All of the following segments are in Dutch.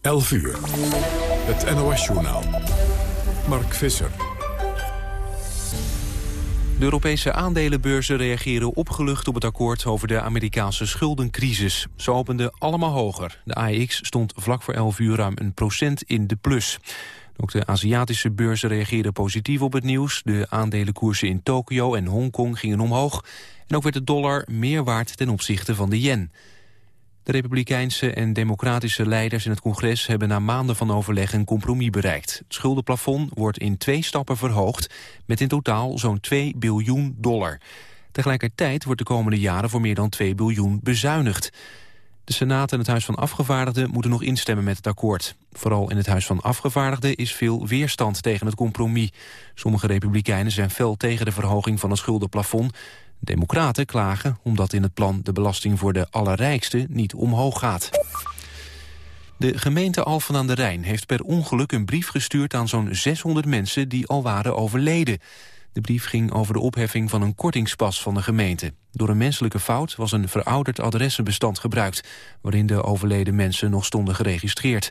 11 uur. Het NOS-journaal. Mark Visser. De Europese aandelenbeurzen reageren opgelucht op het akkoord over de Amerikaanse schuldencrisis. Ze openden allemaal hoger. De AEX stond vlak voor 11 uur ruim een procent in de plus. Ook de Aziatische beurzen reageerden positief op het nieuws. De aandelenkoersen in Tokio en Hongkong gingen omhoog. En ook werd de dollar meer waard ten opzichte van de yen. Republikeinse en democratische leiders in het congres hebben na maanden van overleg een compromis bereikt. Het schuldenplafond wordt in twee stappen verhoogd met in totaal zo'n 2 biljoen dollar. Tegelijkertijd wordt de komende jaren voor meer dan 2 biljoen bezuinigd. De Senaat en het Huis van Afgevaardigden moeten nog instemmen met het akkoord. Vooral in het Huis van Afgevaardigden is veel weerstand tegen het compromis. Sommige republikeinen zijn fel tegen de verhoging van het schuldenplafond. Democraten klagen omdat in het plan de belasting voor de allerrijksten niet omhoog gaat. De gemeente Alphen aan de Rijn heeft per ongeluk een brief gestuurd aan zo'n 600 mensen die al waren overleden. De brief ging over de opheffing van een kortingspas van de gemeente. Door een menselijke fout was een verouderd adressenbestand gebruikt... waarin de overleden mensen nog stonden geregistreerd.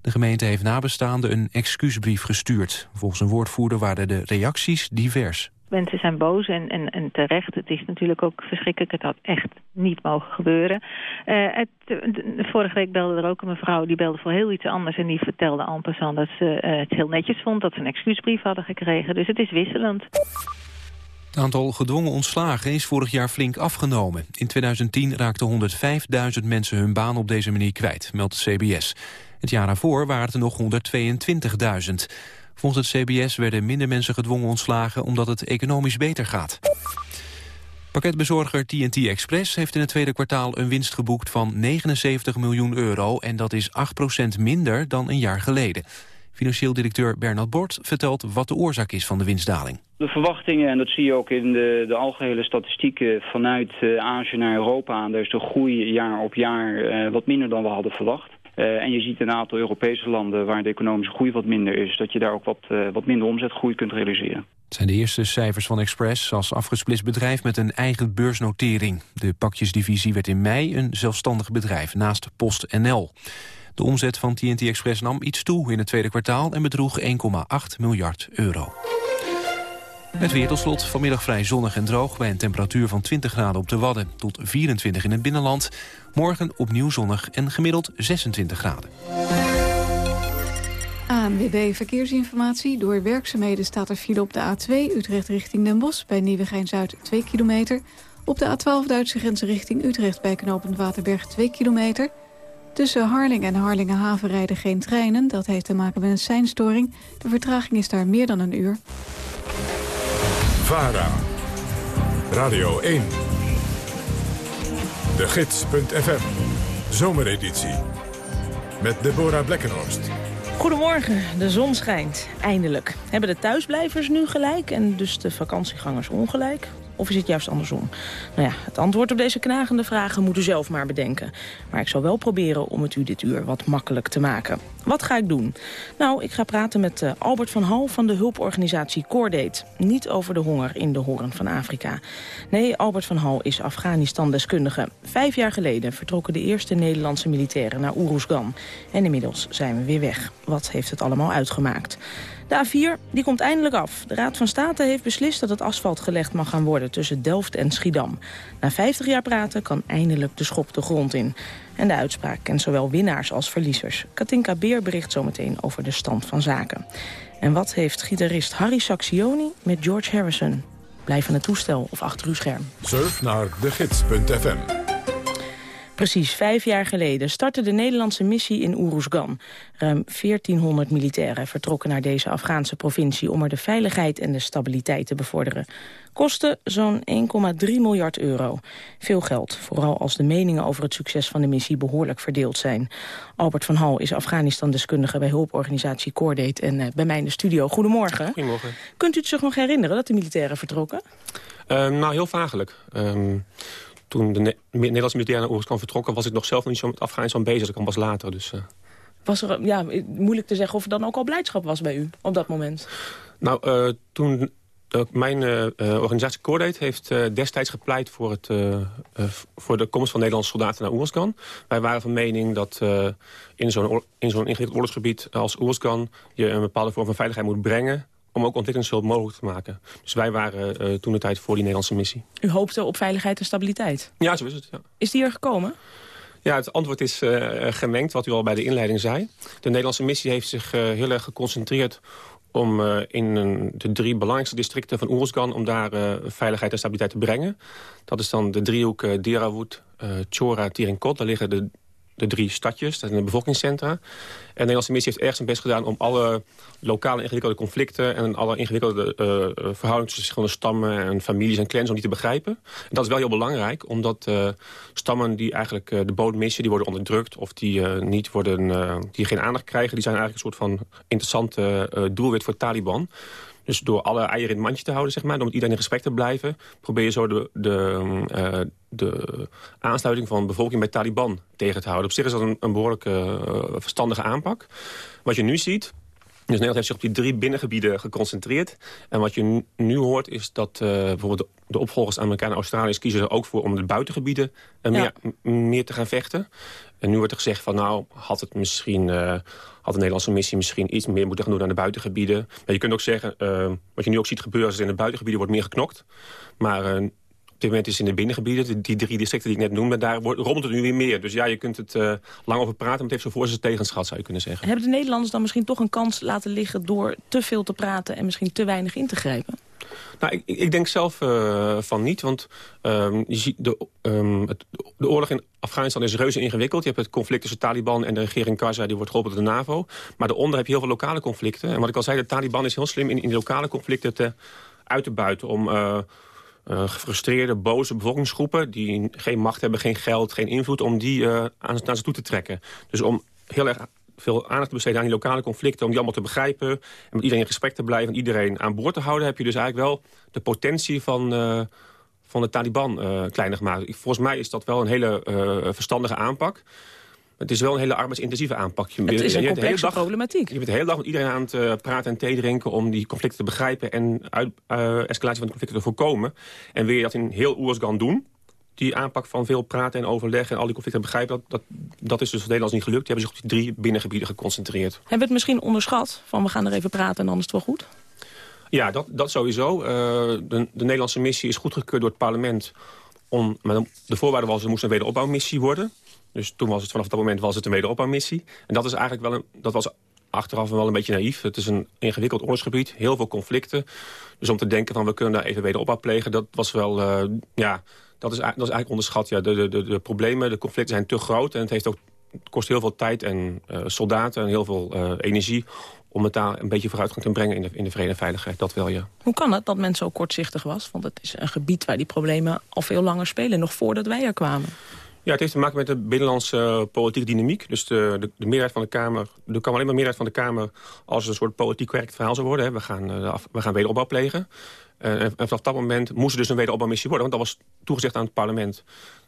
De gemeente heeft nabestaanden een excuusbrief gestuurd. Volgens een woordvoerder waren de reacties divers. Mensen zijn boos en, en, en terecht. Het is natuurlijk ook verschrikkelijk. Het had echt niet mogen gebeuren. Uh, het, vorige week belde er ook een mevrouw. Die belde voor heel iets anders. En die vertelde en passant dat ze uh, het heel netjes vond. Dat ze een excuusbrief hadden gekregen. Dus het is wisselend. Het aantal gedwongen ontslagen is vorig jaar flink afgenomen. In 2010 raakten 105.000 mensen hun baan op deze manier kwijt, meldt CBS. Het jaar daarvoor waren het er nog 122.000. Volgens het CBS werden minder mensen gedwongen ontslagen omdat het economisch beter gaat. Pakketbezorger TNT Express heeft in het tweede kwartaal een winst geboekt van 79 miljoen euro en dat is 8% minder dan een jaar geleden. Financieel directeur Bernard Bort vertelt wat de oorzaak is van de winstdaling. De verwachtingen, en dat zie je ook in de, de algehele statistieken vanuit uh, Azië naar Europa... daar is de groei jaar op jaar uh, wat minder dan we hadden verwacht. Uh, en je ziet een aantal Europese landen waar de economische groei wat minder is... dat je daar ook wat, uh, wat minder omzetgroei kunt realiseren. Het zijn de eerste cijfers van Express als afgesplitst bedrijf met een eigen beursnotering. De pakjesdivisie werd in mei een zelfstandig bedrijf naast PostNL. De omzet van TNT Express nam iets toe in het tweede kwartaal en bedroeg 1,8 miljard euro. Het weer tot slot. Vanmiddag vrij zonnig en droog... bij een temperatuur van 20 graden op de Wadden tot 24 in het binnenland. Morgen opnieuw zonnig en gemiddeld 26 graden. ANWB Verkeersinformatie. Door werkzaamheden staat er file op de A2 Utrecht richting Den Bosch... bij Nieuwegein-Zuid 2 kilometer. Op de A12 Duitse grens richting Utrecht bij knooppunt Waterberg 2 kilometer... Tussen Harling en Harlingenhaven rijden geen treinen. Dat heeft te maken met een seinstoring. De vertraging is daar meer dan een uur. VARA. Radio 1. De Gids.fm. Zomereditie. Met Deborah Blekkenhorst. Goedemorgen, de zon schijnt. Eindelijk. Hebben de thuisblijvers nu gelijk en dus de vakantiegangers ongelijk? Of is het juist andersom? Nou ja, het antwoord op deze knagende vragen moet u zelf maar bedenken. Maar ik zal wel proberen om het u dit uur wat makkelijk te maken. Wat ga ik doen? Nou, ik ga praten met uh, Albert van Hal van de hulporganisatie Cordate. Niet over de honger in de horen van Afrika. Nee, Albert van Hal is Afghanistan-deskundige. Vijf jaar geleden vertrokken de eerste Nederlandse militairen naar Oeroesgan. En inmiddels zijn we weer weg. Wat heeft het allemaal uitgemaakt? De A4 die komt eindelijk af. De Raad van State heeft beslist dat het asfalt gelegd mag gaan worden tussen Delft en Schiedam. Na 50 jaar praten kan eindelijk de schop de grond in. En de uitspraak kent zowel winnaars als verliezers. Katinka Beer bericht zometeen over de stand van zaken. En wat heeft gitarist Harry Saxioni met George Harrison? Blijf aan het toestel of achter uw scherm. Surf naar degids.fm Precies vijf jaar geleden startte de Nederlandse missie in Uruzgan. Ruim 1400 militairen vertrokken naar deze Afghaanse provincie... om er de veiligheid en de stabiliteit te bevorderen. Kosten zo'n 1,3 miljard euro. Veel geld, vooral als de meningen over het succes van de missie behoorlijk verdeeld zijn. Albert van Hal is Afghanistan-deskundige bij hulporganisatie Cordate... en uh, bij mij in de studio. Goedemorgen. Goedemorgen. Kunt u het zich nog herinneren dat de militairen vertrokken? Uh, nou, heel vagelijk. Um, toen de ne Nederlandse militairen naar Oeruzkan vertrokken... was ik nog zelf nog niet zo met Afghanistan bezig. Dat kwam pas later. Dus, uh... Was er, ja, moeilijk te zeggen of er dan ook al blijdschap was bij u op dat moment? Nou, uh, toen mijn organisatie Coordate heeft destijds gepleit voor, het, voor de komst van Nederlandse soldaten naar Oerskan. Wij waren van mening dat in zo'n zo'n ingewikkeld oorlogsgebied als Oerskan... je een bepaalde vorm van veiligheid moet brengen om ook ontwikkelingshulp mogelijk te maken. Dus wij waren toen de tijd voor die Nederlandse missie. U hoopte op veiligheid en stabiliteit? Ja, zo is het. Ja. Is die er gekomen? Ja, het antwoord is uh, gemengd, wat u al bij de inleiding zei. De Nederlandse missie heeft zich uh, heel erg geconcentreerd om in de drie belangrijkste districten van Oersgan... om daar veiligheid en stabiliteit te brengen. Dat is dan de driehoek uh, Dirawut, Chora, Tirinkot. Daar liggen de de drie stadjes, dat zijn de bevolkingscentra. En de Nederlandse missie heeft erg zijn best gedaan om alle lokale ingewikkelde conflicten... en alle ingewikkelde uh, verhoudingen tussen verschillende stammen en families en clans om die te begrijpen. En dat is wel heel belangrijk, omdat uh, stammen die eigenlijk uh, de bodem missen... die worden onderdrukt of die, niet worden, die geen aandacht krijgen... die zijn eigenlijk een soort van interessante doelwit voor Taliban... Dus door alle eieren in het mandje te houden, zeg maar, om met iedereen in gesprek te blijven... probeer je zo de, de, de aansluiting van bevolking bij Taliban tegen te houden. Op zich is dat een, behoorlijk verstandige aanpak. Wat je nu ziet, dus Nederland heeft zich op die drie binnengebieden geconcentreerd. En wat je nu hoort is dat uh, bijvoorbeeld de opvolgers Amerikanen en Australiërs kiezen er ook voor om de buitengebieden uh, ja. meer, meer, te gaan vechten. En nu wordt er gezegd van nou had het misschien uh, had de Nederlandse missie misschien iets meer moeten gaan doen aan de buitengebieden. Maar je kunt ook zeggen, wat je nu ook ziet gebeuren is in de buitengebieden wordt meer geknokt. Maar op dit moment is in de binnengebieden, die drie districten die ik net noemde... daar rommelt het nu weer meer. Dus ja, je kunt het uh, lang over praten, maar het heeft zo voor zijn tegenschat, zou je kunnen zeggen. Hebben de Nederlanders dan misschien toch een kans laten liggen... door te veel te praten en misschien te weinig in te grijpen? Nou, ik, ik denk zelf uh, van niet, want um, je ziet de, um, het, de oorlog in Afghanistan is reuze ingewikkeld. Je hebt het conflict tussen Taliban en de regering Karzai, die wordt geholpen door de NAVO. Maar daaronder heb je heel veel lokale conflicten. En wat ik al zei, de Taliban is heel slim in, in de lokale conflicten te, uit te buiten... om uh, uh, gefrustreerde, boze bevolkingsgroepen... die geen macht hebben, geen geld, geen invloed... om die uh, aan, naar ze toe te trekken. Dus om heel erg veel aandacht te besteden aan die lokale conflicten... om die allemaal te begrijpen en met iedereen in gesprek te blijven... en iedereen aan boord te houden... heb je dus eigenlijk wel de potentie van, uh, van de Taliban kleiner gemaakt. Volgens mij is dat wel een hele verstandige aanpak... Het is wel een hele arbeidsintensieve aanpak. Je, het is een complexe dag, problematiek. Je bent de hele dag met iedereen aan het uh, praten en thee drinken... om die conflicten te begrijpen en uit, uh, escalatie van de conflicten te voorkomen. En wil je dat in heel Oersgan doen... die aanpak van veel praten en overleggen en al die conflicten begrijpen... dat, dat, dat is dus voor Nederlands niet gelukt. Die hebben zich op die drie binnengebieden geconcentreerd. Hebben we het misschien onderschat? Van we gaan er even praten en dan is het wel goed? Ja, dat, dat sowieso. Uh, de, de Nederlandse missie is goedgekeurd door het parlement... Om, maar de voorwaarde was, er moest een wederopbouwmissie worden... Dus toen was het vanaf dat moment was het een wederopbouwmissie. En dat is eigenlijk wel een, dat was achteraf wel een beetje naïef. Het is een ingewikkeld oorlogsgebied, heel veel conflicten. Dus om te denken van we kunnen daar even wederopbouw plegen, dat was wel, uh, ja, dat is, dat is eigenlijk onderschat. Ja. De, de, de, problemen, de conflicten zijn te groot en het, heeft ook, kost heel veel tijd en uh, soldaten en heel veel uh, energie om het daar een beetje vooruitgang te brengen in de, in de vrede en veiligheid. Dat wel, ja. Hoe kan het dat men zo kortzichtig was? Want het is een gebied waar die problemen al veel langer spelen, nog voordat wij er kwamen. Ja, het heeft te maken met de binnenlandse uh, politieke dynamiek. Dus de, de, de, meerderheid van de Kamer... Er kan alleen maar meerderheid van de Kamer als een soort politiek correct verhaal zou worden. Hè. We, gaan, af, we gaan wederopbouw plegen. En, en vanaf dat moment moest er dus een wederopbouwmissie worden. Want dat was toegezegd aan het parlement.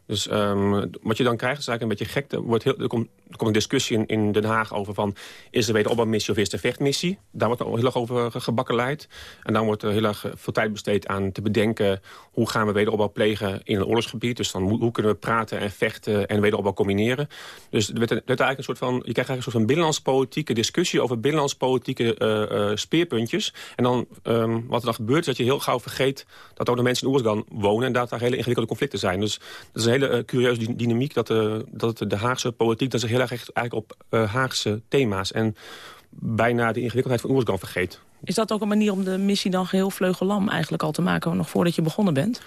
Dus um, wat je dan krijgt is eigenlijk een beetje gek. Er, wordt heel, er, komt, komt een discussie in, Den Haag over van... is er wederopbouwmissie of is er vechtmissie? Daar wordt heel erg over gebakkeleid. En dan wordt er heel erg veel tijd besteed aan te bedenken... hoe gaan we wederopbouw plegen in een oorlogsgebied. Dus dan hoe, kunnen we praten en vechten en wederopbouw combineren. Dus er werd, er eigenlijk een soort van, je krijgt eigenlijk een soort van binnenlands politieke discussie... over binnenlands politieke uh, uh, speerpuntjes. En dan um, wat er dan gebeurt is dat je heel gauw vergeet... dat ook de mensen in Oersgan wonen en dat daar hele ingewikkelde conflicten zijn. Dus dat is een hele uh, curieuze dynamiek dat, de, dat de Haagse politiek... dat zich heel erg echt eigenlijk op uh, Haagse thema's... en bijna de ingewikkeldheid van Oersgan vergeet. Is dat ook een manier om de missie dan geheel vleugelam eigenlijk al te maken... nog voordat je begonnen bent?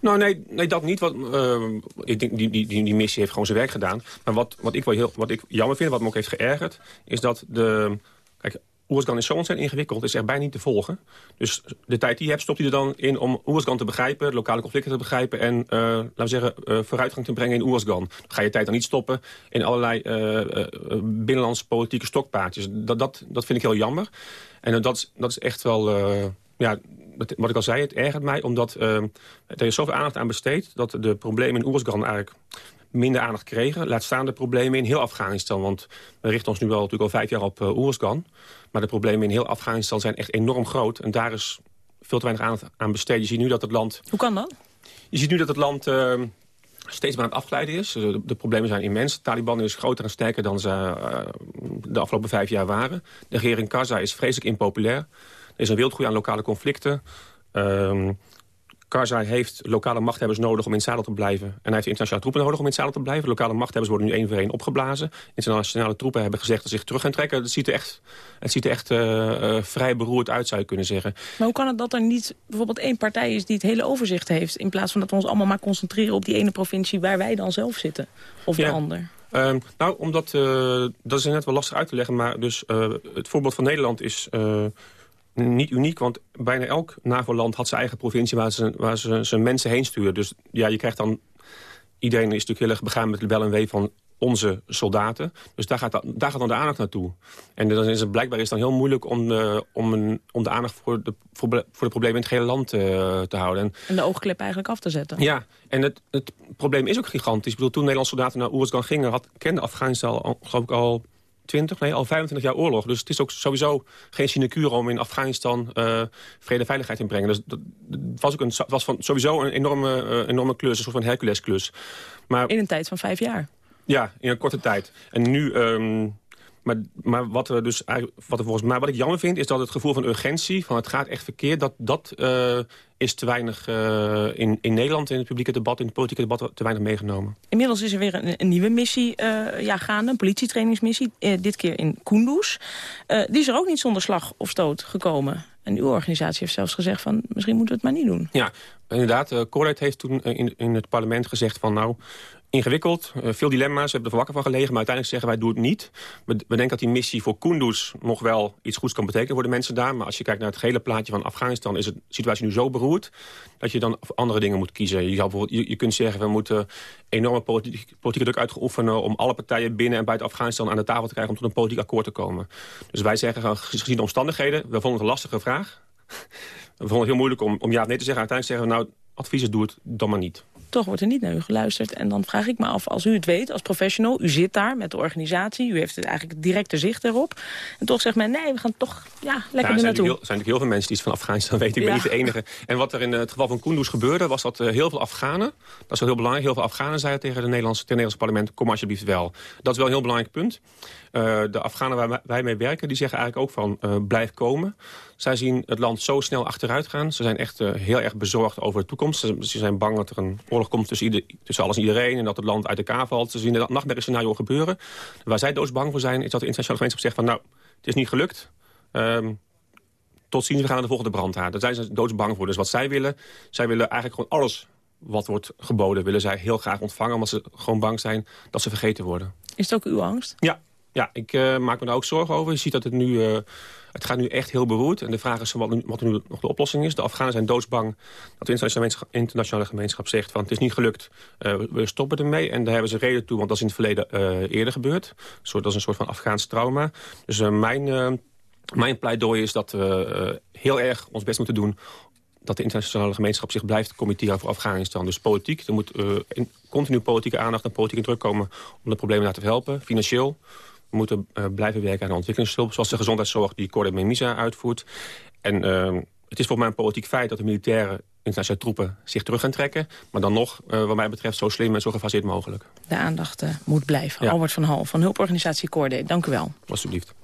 Nou, nee, nee dat niet. Wat, uh, ik denk, die, die, die, missie heeft gewoon zijn werk gedaan. Maar wat, wat, ik wel heel, wat ik jammer vind, wat me ook heeft geërgerd... is dat de... Kijk, Oersgan is zo ontzettend ingewikkeld, is echt bijna niet te volgen. Dus de tijd die je hebt, stopt hij er dan in om Oersgan te begrijpen... lokale conflicten te begrijpen en, uh, laten we zeggen, uh, vooruitgang te brengen in Oersgan. Ga je tijd dan niet stoppen in allerlei uh, binnenlandse politieke stokpaardjes. Dat, dat, dat vind ik heel jammer. En dat, is, dat is echt wel... ja, wat ik al zei, het ergert mij, omdat er is zoveel aandacht aan besteed... dat de problemen in Oersgan eigenlijk minder aandacht kregen. Laat staan de problemen in heel Afghanistan. Want we richten ons nu wel natuurlijk al vijf jaar op uh, Oerskan. Maar de problemen in heel Afghanistan zijn echt enorm groot. En daar is veel te weinig aandacht aan besteed. Je ziet nu dat het land... Hoe kan dat? Je ziet nu dat het land uh, steeds meer aan het afglijden is. De, de, problemen zijn immens. De Taliban is groter en sterker dan ze uh, de afgelopen vijf jaar waren. De regering Karzai is vreselijk impopulair. Er is een wildgroei aan lokale conflicten. Uh, Karzai heeft lokale machthebbers nodig om in het zadel te blijven. En hij heeft internationale troepen nodig om in het zadel te blijven. Lokale machthebbers worden nu één voor één opgeblazen. Internationale troepen hebben gezegd dat ze zich terug gaan trekken. Het ziet er echt, het ziet er echt uh, uh, vrij beroerd uit, zou je kunnen zeggen. Maar hoe kan het dat er niet bijvoorbeeld één partij is die het hele overzicht heeft... in plaats van dat we ons allemaal maar concentreren op die ene provincie... waar wij dan zelf zitten, of ja. de ander? Uh, nou, omdat, uh, dat is net wel lastig uit te leggen... maar dus het voorbeeld van Nederland is niet uniek, want bijna elk NAVO-land had zijn eigen provincie... waar ze, waar ze zijn mensen heen sturen. Dus ja, je krijgt dan... Iedereen is natuurlijk heel erg begaan met de bel en wee van onze soldaten. Dus daar gaat, daar gaat dan de aandacht naartoe. En dan is het blijkbaar is het dan heel moeilijk om de, om een, om de aandacht voor de, voor, voor de problemen in het hele land uh, te houden. En, en de oogklep eigenlijk af te zetten. Ja, en het, het probleem is ook gigantisch. Ik bedoel, toen Nederlandse soldaten naar Oeruzgan gingen... Had, kende Afghanistan al, geloof ik al 20, nee, al 25 jaar oorlog. Dus het is ook sowieso geen sinecure om in Afghanistan uh, vrede en veiligheid in te brengen. Dus dat, was, ook een, was van, sowieso een enorme, uh, enorme klus, een soort van Hercules-klus. Maar, in een tijd van vijf jaar? Ja, in een korte tijd. En nu... Um, maar, maar wat, er dus, wat, er volgens mij, wat ik jammer vind, is dat het gevoel van urgentie, van het gaat echt verkeerd, dat, dat uh, is te weinig uh, in, in Nederland in het publieke debat, in het politieke debat, te weinig meegenomen. Inmiddels is er weer een, een nieuwe missie uh, ja, gaande, een politietrainingsmissie, dit keer in Kunduz. die is er ook niet zonder slag of stoot gekomen. En uw organisatie heeft zelfs gezegd van, misschien moeten we het maar niet doen. Ja, inderdaad. Uh, heeft toen in, in het parlement gezegd van, nou, ingewikkeld. Uh, veel dilemma's, we hebben er wakker van gelegen. Maar uiteindelijk zeggen wij, doe het niet. We, denken dat die missie voor Kunduz nog wel iets goeds kan betekenen voor de mensen daar. Maar als je kijkt naar het hele plaatje van Afghanistan... is de situatie nu zo beroerd dat je dan andere dingen moet kiezen. Je, zou je, je kunt zeggen, we moeten enorme politiek, politieke druk uitoefenen... om alle partijen binnen en buiten Afghanistan aan de tafel te krijgen... om tot een politiek akkoord te komen. Dus wij zeggen, gezien de omstandigheden... we vonden het een lastige vraag. we vonden het heel moeilijk om, om ja of nee te zeggen. Uiteindelijk zeggen we, nou, adviezen doe het dan maar niet toch wordt er niet naar u geluisterd. En dan vraag ik me af, als u het weet als professional... u zit daar met de organisatie, u heeft het eigenlijk directe zicht erop... en toch zegt men, nee, we gaan toch ja, lekker ja, er naartoe. Er zijn natuurlijk heel veel mensen die iets van Afghanistan weten. Ik ben niet de enige. En wat er in het geval van Kunduz gebeurde... was dat uh, heel veel Afghanen, dat is wel heel belangrijk... heel veel Afghanen zeiden tegen het Nederlandse, Nederlandse parlement... kom alsjeblieft wel. Dat is wel een heel belangrijk punt. Uh, de Afghanen waar wij mee werken, die zeggen eigenlijk ook van... Uh, blijf komen. Zij zien het land zo snel achteruit gaan. Ze zijn echt uh, heel erg bezorgd over de toekomst. Ze, ze, zijn bang dat er een oorlog komt tussen, ieder, tussen alles en iedereen... en dat het land uit elkaar valt. Ze zien dat nachtmerriescenario gebeuren. Waar zij doodsbang voor zijn, is dat de internationale gemeenschap zegt van... nou, het is niet gelukt. Um, tot ziens, we gaan naar de volgende brandhaard. Daar zijn ze doodsbang voor. Dus wat zij willen, zij willen eigenlijk gewoon alles wat wordt geboden... willen zij heel graag ontvangen, omdat ze gewoon bang zijn dat ze vergeten worden. Is het ook uw angst? Ja, ja, ik uh, maak me daar ook zorgen over. Je ziet dat het nu, uh, het gaat nu echt heel beroerd. En de vraag is wat, nu, wat nu nog de oplossing is. De Afghanen zijn doodsbang dat de internationale, gemeenschap zegt... van het is niet gelukt, uh, we stoppen ermee. En daar hebben ze reden toe, want dat is in het verleden eerder gebeurd. Dat is een soort van Afghaans trauma. Dus mijn, mijn pleidooi is dat we heel erg ons best moeten doen dat de internationale gemeenschap zich blijft committeren voor Afghanistan. Dus politiek, er moet continu politieke aandacht en politieke druk komen... om de problemen daar te helpen, financieel. Moeten uh, blijven werken aan de ontwikkelingshulp... zoals de gezondheidszorg die Corde Memisa uitvoert. En uh, het is volgens mij een politiek feit dat de militaire internationale troepen zich terug gaan trekken. Maar dan nog, uh, wat mij betreft, zo slim en zo gefaseerd mogelijk. De aandacht moet blijven. Ja. Albert van Hal van hulporganisatie Corde, dank u wel. Alsjeblieft.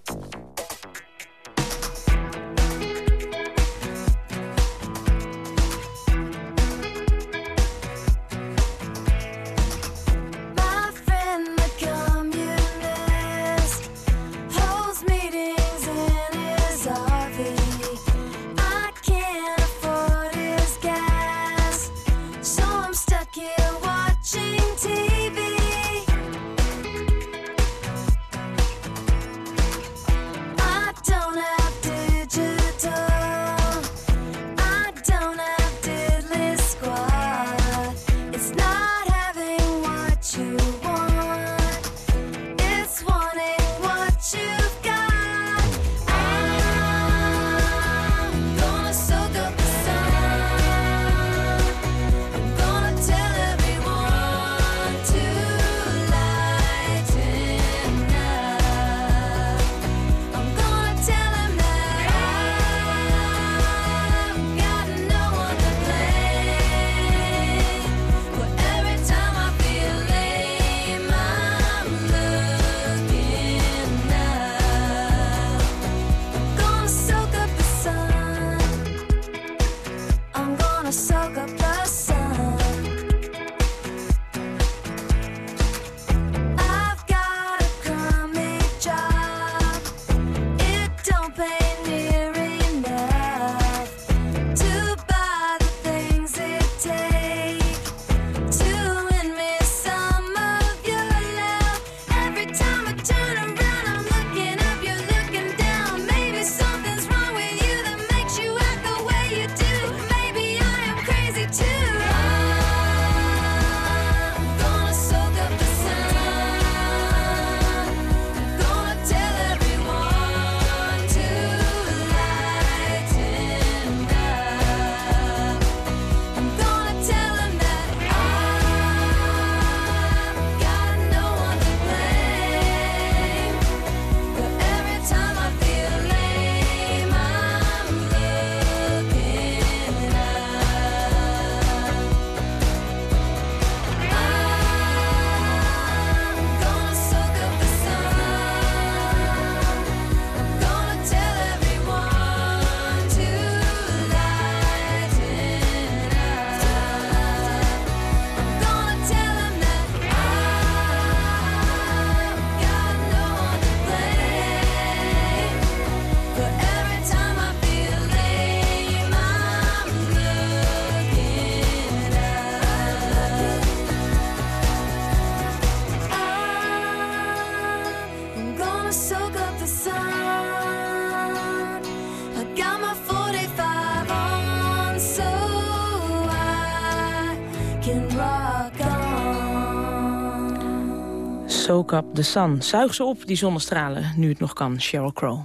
Soak up the sun. Zuig ze op, die zonnestralen, nu het nog kan. Sheryl Crow.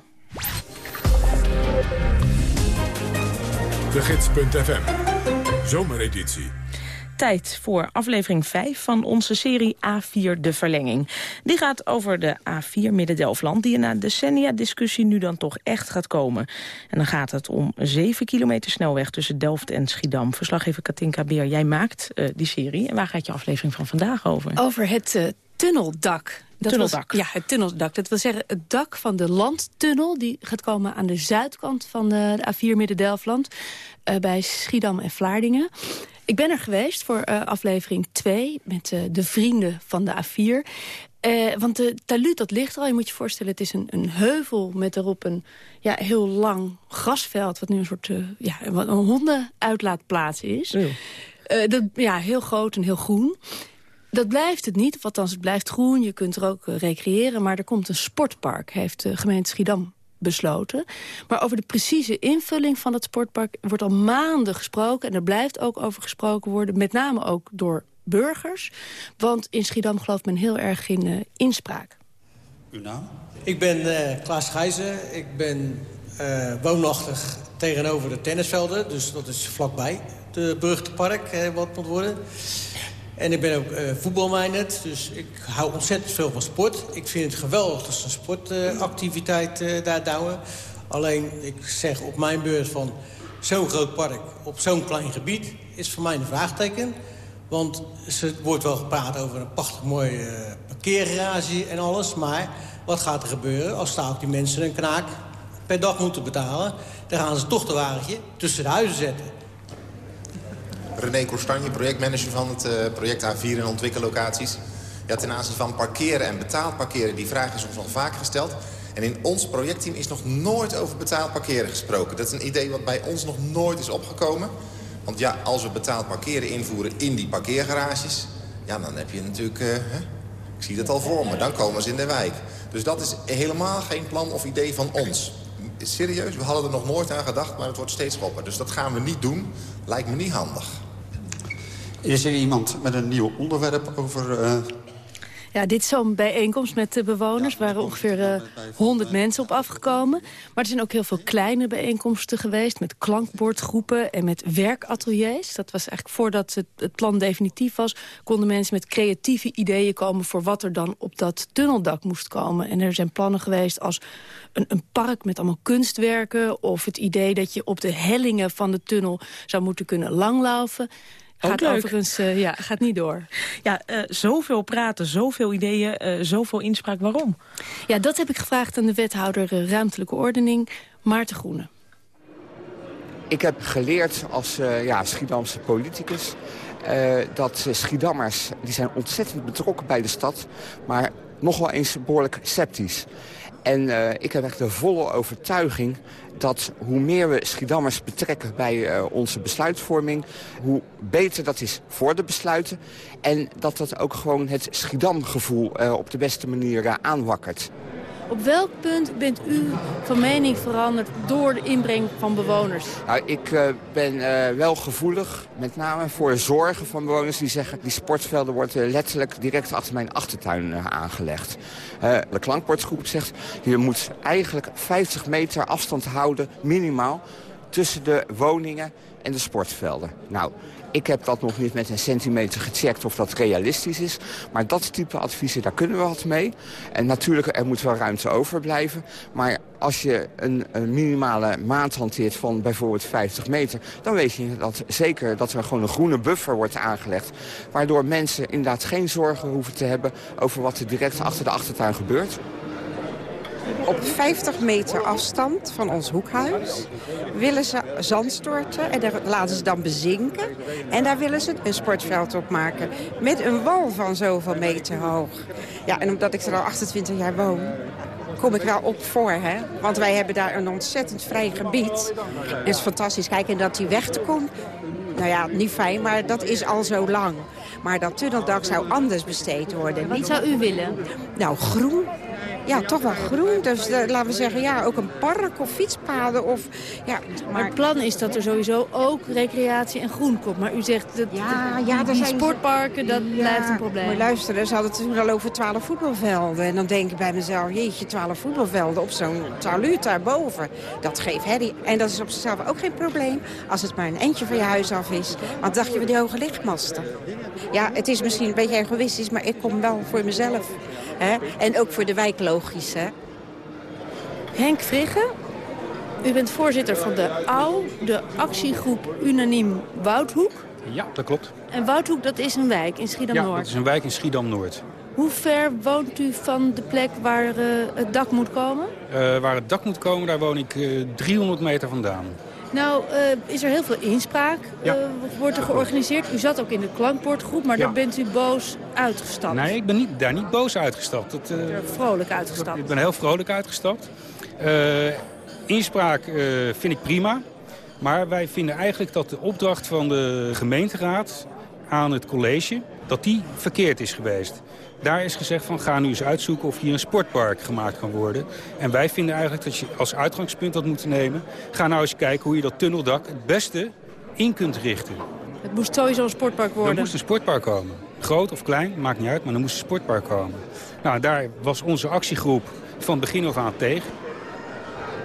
De Gids.fm. Zomereditie. Tijd voor aflevering 5 van onze serie A4 De Verlenging. Die gaat over de A4 Midden-Delfland... die na decennia discussie nu dan toch echt gaat komen. En dan gaat het om 7 kilometer snelweg tussen Delft en Schiedam. Verslaggever Katinka Beer, jij maakt uh, die serie. En waar gaat je aflevering van vandaag over? Over het uh, tunneldak. Dat tunneldak. Was, ja, het tunneldak. Dat wil zeggen het dak van de landtunnel... die gaat komen aan de zuidkant van de, de A4 Midden-Delfland... Uh, bij Schiedam en Vlaardingen. Ik ben er geweest voor uh, aflevering 2 met uh, de vrienden van de A4. Uh, want de taluut, dat ligt er al. Je moet je voorstellen, het is een, een heuvel met erop een ja, heel lang grasveld... wat nu een soort ja, een hondenuitlaatplaats is. Dat, ja, heel groot en heel groen. Dat blijft het niet, of althans het blijft groen. Je kunt er ook recreëren, maar er komt een sportpark... heeft de gemeente Schiedam besloten. Maar over de precieze invulling van het sportpark wordt al maanden gesproken. En er blijft ook over gesproken worden, met name ook door burgers. Want in Schiedam gelooft men heel erg in uh, inspraak. Uw naam? Ik ben uh, Klaas Gijzen. Ik ben uh, woonachtig tegenover de tennisvelden. Dus dat is vlakbij. De Burgtepark, wat moet worden. En ik ben ook uh, dus ik hou ontzettend veel van sport. Ik vind het geweldig dat ze een sportactiviteit uh, daar douwen. Alleen, ik zeg op mijn beurt van zo'n groot park op zo'n klein gebied... is voor mij een vraagteken. Want er wordt wel gepraat over een prachtig mooie parkeergarage en alles. Maar wat gaat er gebeuren als daar ook die mensen een knaak per dag moeten betalen? Dan gaan ze toch de wagentje tussen de huizen zetten. René Kostanje, projectmanager van het uh, project A4 en ontwikkellocaties. Ja, ten aanzien van parkeren en betaald parkeren, die vraag is ons nog vaak gesteld. En in ons projectteam is nog nooit over betaald parkeren gesproken. Dat is een idee wat bij ons nog nooit is opgekomen. Want ja, als we betaald parkeren invoeren in die parkeergarages... ja, dan heb je natuurlijk... Hè? Ik zie dat al voor me, dan komen ze in de wijk. Dus dat is helemaal geen plan of idee van ons. Serieus, we hadden er nog nooit aan gedacht, maar het wordt steeds schopper. Dus dat gaan we niet doen. Lijkt me niet handig. Is er iemand met een nieuw onderwerp over... Uh... Ja, dit is zo'n bijeenkomst met de bewoners. Er waren ongeveer uh, 100 mensen op afgekomen. Maar er zijn ook heel veel kleine bijeenkomsten geweest... met klankbordgroepen en met werkateliers. Dat was eigenlijk voordat het, het plan definitief was... konden mensen met creatieve ideeën komen... voor wat er dan op dat tunneldak moest komen. En er zijn plannen geweest als een, een park met allemaal kunstwerken... of het idee dat je op de hellingen van de tunnel zou moeten kunnen langlaufen... Gaat leuk. overigens uh, ja, gaat niet door. Ja, uh, zoveel praten, zoveel ideeën, uh, zoveel inspraak. Waarom? Ja, dat heb ik gevraagd aan de wethouder Ruimtelijke Ordening, Maarten Groene. Ik heb geleerd als ja, Schiedamse politicus... dat Schiedammers die zijn ontzettend betrokken bij de stad... maar nog wel eens behoorlijk sceptisch. En uh, ik heb echt de volle overtuiging dat hoe meer we Schiedammers betrekken bij uh, onze besluitvorming... hoe beter dat is voor de besluiten. En dat dat ook gewoon het Schiedam-gevoel uh, op de beste manier aanwakkert. Op welk punt bent u van mening veranderd door de inbreng van bewoners? Nou, ik uh, ben uh, wel gevoelig, met name voor zorgen van bewoners die zeggen... die sportvelden worden letterlijk direct achter mijn achtertuin aangelegd. de klankbordgroep zegt, je moet eigenlijk 50 meter afstand houden, minimaal... tussen de woningen en de sportvelden. Nou, ik heb dat nog niet met een centimeter gecheckt of dat realistisch is. Maar dat type adviezen, daar kunnen we wat mee. En natuurlijk, er moet wel ruimte overblijven. Maar als je een, een minimale maat hanteert van bijvoorbeeld 50 meter... dan weet je dat zeker dat er gewoon een groene buffer wordt aangelegd. Waardoor mensen inderdaad geen zorgen hoeven te hebben... over wat er direct achter de achtertuin gebeurt. Op 50 meter afstand van ons hoekhuis willen ze zand storten en daar laten ze dan bezinken. En daar willen ze een sportveld op maken met een wal van zoveel meter hoog. Ja, en omdat ik er al 28 jaar woon, kom ik wel op voor. Hè? Want wij hebben daar een ontzettend vrij gebied. Het is fantastisch. Kijken dat die weg te komt. Nou ja, niet fijn, maar dat is al zo lang. Maar dat tunneldak zou anders besteed worden. Wat zou u willen? Nou, groen ja, toch wel groen. Dus eh, laten we zeggen, ja, ook een park of fietspaden. Of, ja, Maar het plan is dat er sowieso ook recreatie en groen komt. Maar u zegt dat Ja, die- ja, die, zijn sportparken, dat blijft een probleem. Maar luisteren, ze hadden het toen al over 12 voetbalvelden. En dan denk ik bij mezelf, jeetje, 12 voetbalvelden op zo'n taluut daarboven. Dat geeft herrie. En dat is op zichzelf ook geen probleem als het maar een eindje van je huis af is. Want dacht je van die hoge lichtmasten? Ja, het is misschien een beetje egoïstisch, maar ik kom wel voor mezelf. Hè? En ook voor de wijk logisch, hè. Henk Vrigge, u bent voorzitter van de AU, de actiegroep Unaniem Woudhoek. Ja, dat klopt. En Woudhoek, dat is een wijk in Ja, Schiedam-Noord. dat is een wijk in Schiedam-Noord. Hoe ver woont u van de plek waar eh, het dak moet komen? Eh, waar het dak moet komen, daar woon ik eh, 300 meter vandaan. Nou, eh, is er heel veel inspraak, Ja. eh, wordt er georganiseerd. U zat ook in de klankbordgroep, maar Ja. daar bent u boos uitgestapt. Nee, ik ben niet, daar niet boos uitgestapt. Dat, eh, Vrolijk uitgestapt. ik ben heel vrolijk uitgestapt. Inspraak vind ik prima. Maar wij vinden eigenlijk dat de opdracht van de gemeenteraad aan het college... dat die verkeerd is geweest. Daar is gezegd van ga nu eens uitzoeken of hier een sportpark gemaakt kan worden. En wij vinden eigenlijk dat je als uitgangspunt dat moet nemen. Ga nou eens kijken hoe je dat tunneldak het beste in kunt richten. Het moest sowieso een sportpark Er worden. moest een sportpark komen. Groot of klein, maakt niet uit, maar er moest een sportpark komen. Nou, daar was onze actiegroep van begin af aan tegen.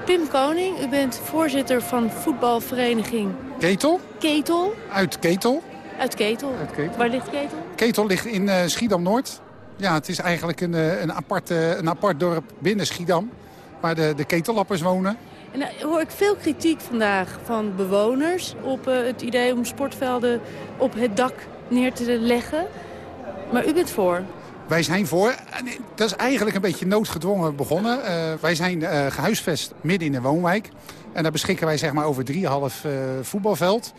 Pim Koning, u bent voorzitter van voetbalvereniging Ketel? Ketel. Uit Ketel. Uit Ketel. Waar ligt Ketel? Ketel ligt in eh, Schiedam-Noord. Ja, het is eigenlijk een, eh, een, apart, eh, een apart dorp binnen Schiedam. Waar de, de ketellappers wonen. En dan hoor ik veel kritiek vandaag van bewoners op eh, het idee om sportvelden op het dak neer te leggen. Maar u bent voor. Wij zijn voor. Dat is eigenlijk een beetje noodgedwongen begonnen. Eh, wij zijn eh, gehuisvest midden in een woonwijk. En daar beschikken wij zeg maar over 3,5 eh voetbalveld.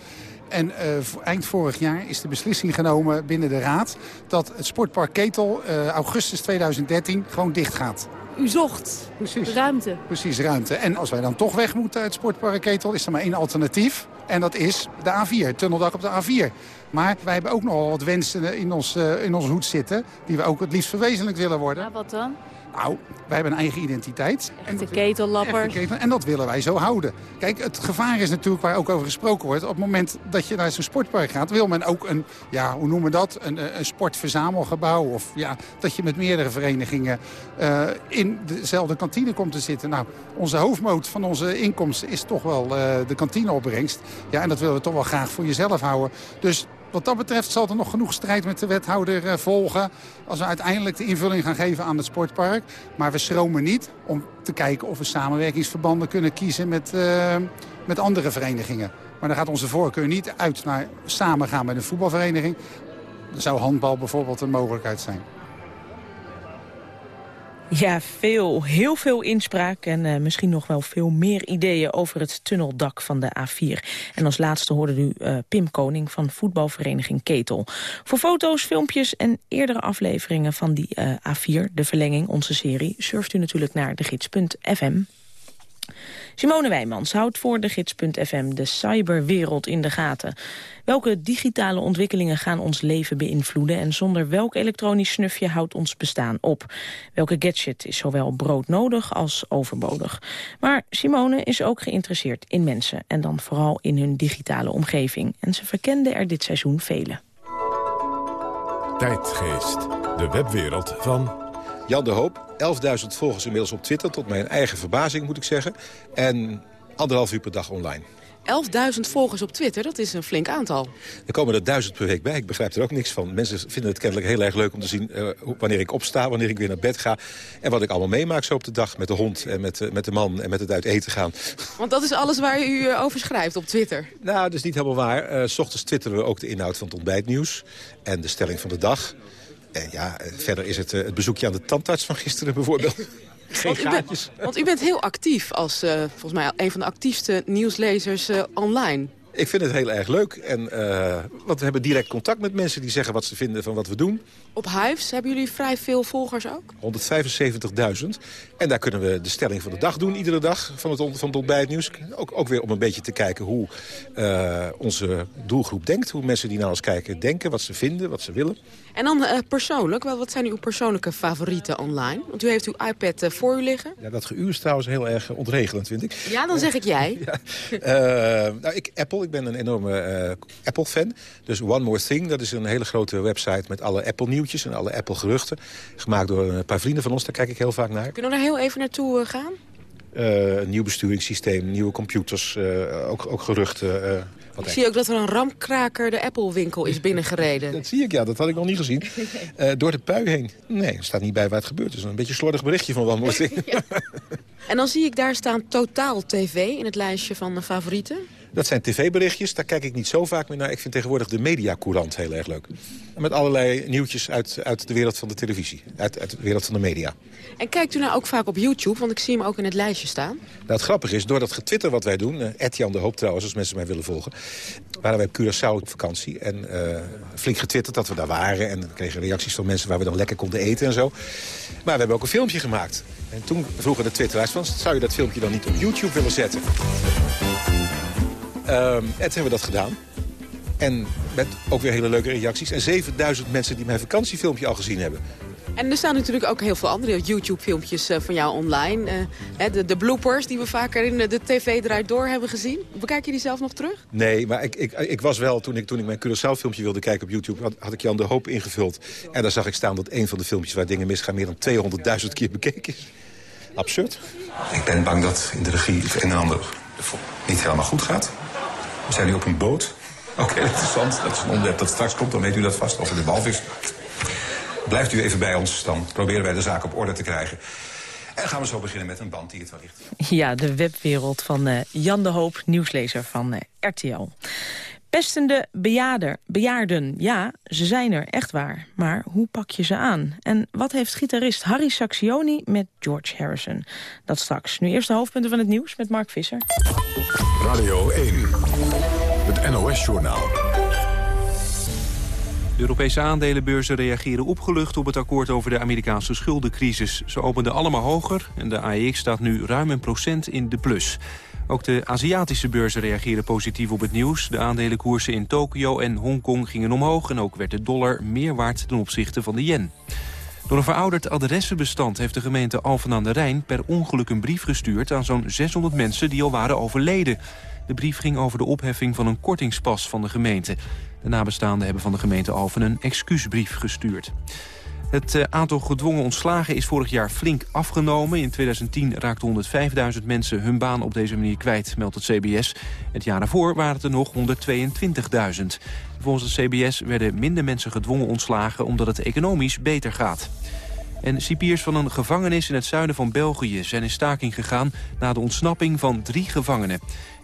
En eh, eind vorig jaar is de beslissing genomen binnen de raad... dat het sportpark Ketel eh, augustus 2013 gewoon dicht gaat. U zocht ruimte. Precies, ruimte. En als wij dan toch weg moeten uit Sportpark Ketel... is er maar één alternatief. En dat is de A4, het tunneldak op de A4. Maar wij hebben ook nogal wat wensen in ons, eh, in ons hoed zitten... die we ook het liefst verwezenlijkt willen worden. Ja, wat dan? Nou, wij hebben een eigen identiteit. En de ketellappers. Echte ketel- En dat willen wij zo houden. Kijk, het gevaar is natuurlijk waar ook over gesproken wordt. Op het moment dat je naar zo'n sportpark gaat... wil men ook een, ja, hoe noemen we dat? Een, eh, een sportverzamelgebouw. Of ja, dat je met meerdere verenigingen eh, in dezelfde kantine komt te zitten. Nou, onze hoofdmoot van onze inkomsten is toch wel eh, de kantineopbrengst. Ja, en dat willen we toch wel graag voor jezelf houden. Dus wat dat betreft zal er nog genoeg strijd met de wethouder eh, volgen... als we uiteindelijk de invulling gaan geven aan het sportpark. Maar we schromen niet om te kijken of we samenwerkingsverbanden kunnen kiezen met, eh, met andere verenigingen. Maar dan gaat onze voorkeur niet uit naar samen gaan met een voetbalvereniging. Dan zou handbal bijvoorbeeld een mogelijkheid zijn. Ja, veel, heel veel inspraak en eh, misschien nog wel veel meer ideeën over het tunneldak van de A4. En als laatste hoorde u eh, Pim Koning van voetbalvereniging Ketel. Voor foto's, filmpjes en eerdere afleveringen van die eh, A4, de verlenging, onze serie, surft u natuurlijk naar de gids.fm. Simone Wijmans houdt voor de gids.fm de cyberwereld in de gaten. Welke digitale ontwikkelingen gaan ons leven beïnvloeden... en zonder welk elektronisch snufje houdt ons bestaan op? Welke gadget is zowel broodnodig als overbodig? Maar Simone is ook geïnteresseerd in mensen... en dan vooral in hun digitale omgeving. En ze verkende er dit seizoen vele. Tijdgeest, de webwereld van... Jan de Hoop, 11.000 volgers inmiddels op Twitter, tot mijn eigen verbazing moet ik zeggen. En anderhalf uur per dag online. 11.000 volgers op Twitter, dat is een flink aantal. Er komen er duizend per week bij, ik begrijp er ook niks van. Mensen vinden het kennelijk heel erg leuk om te zien eh, wanneer ik opsta, wanneer ik weer naar bed ga. En wat ik allemaal meemaak zo op de dag met de hond en met, eh, met de man en met het uit eten gaan. Want dat is alles waar u eh, over schrijft op Twitter. Nou, dat is niet helemaal waar. S ochtends twitteren we ook de inhoud van het ontbijtnieuws en de stelling van de dag. En ja, verder is het eh, het bezoekje aan de tandarts van gisteren bijvoorbeeld. Geen Want u, bent, gaatjes. want u bent heel actief als, eh, volgens mij, een van de actiefste nieuwslezers eh, online. Ik vind het heel erg leuk. En, eh, want we hebben direct contact met mensen die zeggen wat ze vinden van wat we doen. Op Hives hebben jullie vrij veel volgers ook? 175.000. En daar kunnen we de stelling van de dag doen, iedere dag van het, van het ontbijtnieuws. Ook, ook weer om een beetje te kijken hoe eh, onze doelgroep denkt. Hoe mensen die naar ons kijken denken, wat ze vinden, wat ze willen. En dan eh, persoonlijk, wel, wat zijn uw persoonlijke favorieten online? Want u heeft uw iPad voor u liggen. Ja, dat geuur is trouwens heel erg ontregelend, vind ik. Ja, dan zeg ik jij. Nou, ik, Apple, ik ben een enorme eh, Apple-fan. Dus One More Thing, dat is een hele grote website met alle Apple-nieuwtjes en alle Apple-geruchten. Gemaakt door een paar vrienden van ons, daar kijk ik heel vaak naar. Kunnen we daar heel even naartoe eh, gaan? Eh, een nieuw besturingssysteem, nieuwe computers, ook, ook geruchten. wat Ik zie ook dat er een ramkraker de Apple-winkel is binnengereden. Dat zie ik, ja. Dat had ik nog niet gezien. Door de pui heen. Nee, er staat niet bij waar het gebeurt. Het is een beetje een slordig berichtje van One More Thing. En dan zie ik daar staan Totaal TV in het lijstje van de favorieten. Dat zijn tv-berichtjes, daar kijk ik niet zo vaak meer naar. Ik vind tegenwoordig de mediacourant heel erg leuk. Met allerlei nieuwtjes uit, uit de wereld van de televisie. Uit, uit de wereld van de media. En kijkt u nou ook vaak op YouTube, want ik zie hem ook in het lijstje staan. Nou, het grappige is, door dat getwitter wat wij doen... eh Jan de Hoop trouwens, als mensen mij willen volgen... waren wij op Curaçao op vakantie. En eh, flink getwitterd dat we daar waren. En we kregen reacties van mensen waar we dan lekker konden eten en zo. Maar we hebben ook een filmpje gemaakt. En toen vroegen de twitteraars van... zou je dat filmpje dan niet op YouTube willen zetten? Ehm, en toen hebben we dat gedaan. En met ook weer hele leuke reacties. En 7000 mensen die mijn vakantiefilmpje al gezien hebben. En er staan natuurlijk ook heel veel andere YouTube-filmpjes eh, van jou online. Eh, hè, de, de bloopers die we vaker in de, de tv draait door hebben gezien. Bekijk je die zelf nog terug? Nee, maar ik, ik, ik was wel, toen ik, toen ik mijn Curaçao-filmpje wilde kijken op YouTube... Had, had ik Jan de Hoop ingevuld. En daar zag ik staan dat een van de filmpjes waar dingen misgaan... meer dan 200.000 keer bekeken is. Absurd. Ik ben bang dat in de regie het een en ander niet helemaal goed gaat. We zijn nu op een boot. Heel interessant. Dat is een onderwerp dat straks komt, dan weet u dat vast, over de walvis. Blijft u even bij ons, dan proberen wij de zaak op orde te krijgen. En gaan we zo beginnen met een band die het wellicht... Ja, de webwereld van eh, Jan de Hoop, nieuwslezer van eh, RTL. Pestende bejaarden, bejaarden, ja, ze zijn er, echt waar. Maar hoe pak je ze aan? En wat heeft gitarist Harry Saxioni met George Harrison? Dat straks. Nu eerst de hoofdpunten van het nieuws met Mark Visser. Radio 1, NOS-journaal. De Europese aandelenbeurzen reageren opgelucht op het akkoord over de Amerikaanse schuldencrisis. Ze openden allemaal hoger en de AEX staat nu ruim een procent in de plus. Ook de Aziatische beurzen reageren positief op het nieuws. De aandelenkoersen in Tokio en Hongkong gingen omhoog... en ook werd de dollar meer waard ten opzichte van de yen. Door een verouderd adressenbestand heeft de gemeente Alphen aan de Rijn... per ongeluk een brief gestuurd aan zo'n 600 mensen die al waren overleden. De brief ging over de opheffing van een kortingspas van de gemeente. De nabestaanden hebben van de gemeente Alphen een excuusbrief gestuurd. Het eh, aantal gedwongen ontslagen is vorig jaar flink afgenomen. In 2010 raakten 105.000 mensen hun baan op deze manier kwijt, meldt het CBS. Het jaar daarvoor waren het er nog 122.000. Volgens het CBS werden minder mensen gedwongen ontslagen... omdat het economisch beter gaat. En cipiers van een gevangenis in het zuiden van België zijn in staking gegaan... na de ontsnapping van drie gevangenen.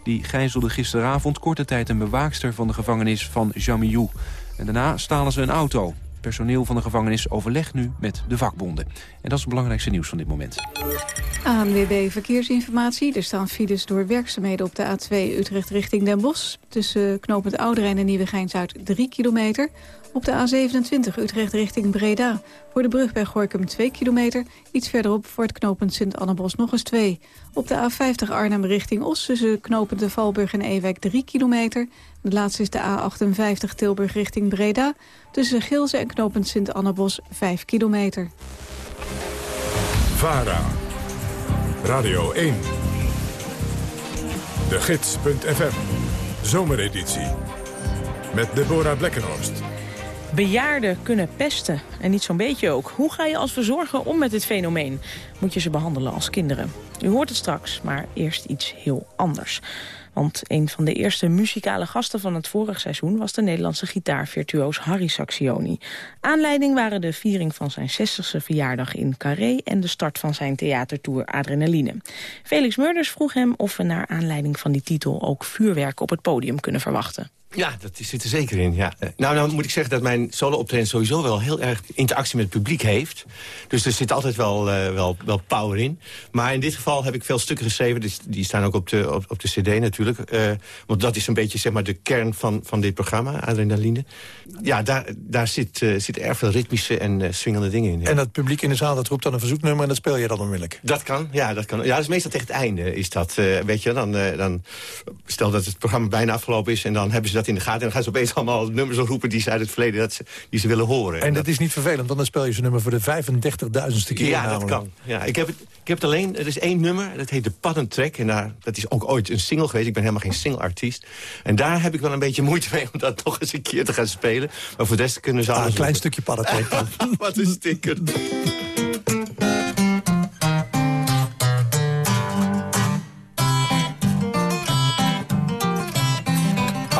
Die gijzelden gisteravond korte tijd een bewaakster van de gevangenis van Jamillou. En daarna stalen ze een auto. Personeel van de gevangenis overlegt nu met de vakbonden. En dat is het belangrijkste nieuws van dit moment. ANWB Verkeersinformatie. Er staan files door werkzaamheden op de A2 Utrecht richting Den Bosch. Tussen knooppunt Ouderijn en Nieuwegein-Zuid 3 kilometer. Op de A27 Utrecht richting Breda. Voor de brug bij Gorkum 2 kilometer. Iets verderop voor het knooppunt Sint-Annebos nog eens 2. Op de A50 Arnhem richting Os tussen knooppunt de Valburg en Ewijk 3 kilometer. De laatste is de A58 Tilburg richting Breda. Tussen Gilze en knooppunt Sint-Annebos 5 kilometer. VARA, Radio 1, de gids.fm, zomereditie. Met Deborah Blekkenhorst. Bejaarden kunnen pesten. En niet zo'n beetje ook. Hoe ga je als verzorger om met dit fenomeen? Moet je ze behandelen als kinderen? U hoort het straks, maar eerst iets heel anders. Want een van de eerste muzikale gasten van het vorig seizoen... was de Nederlandse gitaarvirtuoos Harry Saxioni. Aanleiding waren de viering van zijn 60ste verjaardag in Carré... en de start van zijn theatertour Adrenaline. Felix Murders vroeg hem of we naar aanleiding van die titel... ook vuurwerk op het podium kunnen verwachten. Ja, dat zit er zeker in. Ja. Nou, nou moet ik zeggen dat mijn solo-optreden sowieso wel heel erg interactie met het publiek heeft. Dus er zit altijd wel, eh, wel, wel power in. Maar in dit geval heb ik veel stukken geschreven. Die staan ook op de, op, op de cd natuurlijk. Eh, want dat is een beetje zeg maar, de kern van, van dit programma, Adrenaline. Ja, daar, daar zit, eh, zit erg veel ritmische en swingende dingen in. ja. En dat publiek in de zaal dat roept dan een verzoeknummer... en dat speel je dan onmiddellijk. Dat kan, ja, dat kan. Ja, dat is meestal tegen het einde. Is dat, weet je, dan, dan stel dat het programma bijna afgelopen is... en dan hebben ze dat in de gaten. En dan gaan ze opeens allemaal nummers roepen die ze uit het verleden dat ze, die ze willen horen. En dat is niet vervelend, want dan speel je zo'n nummer voor de 35.000ste keer Ja, dat kan. Ja, ik, heb het, ik heb het alleen, er is één nummer, dat heet de Pattern Track. En daar, dat is ook ooit een single geweest. Ik ben helemaal geen single-artiest. En daar heb ik wel een beetje moeite mee om dat nog eens een keer te gaan spelen. Maar voor de rest kunnen ze Ah, alles een klein stukje paddentrek dan. Wat een sticker.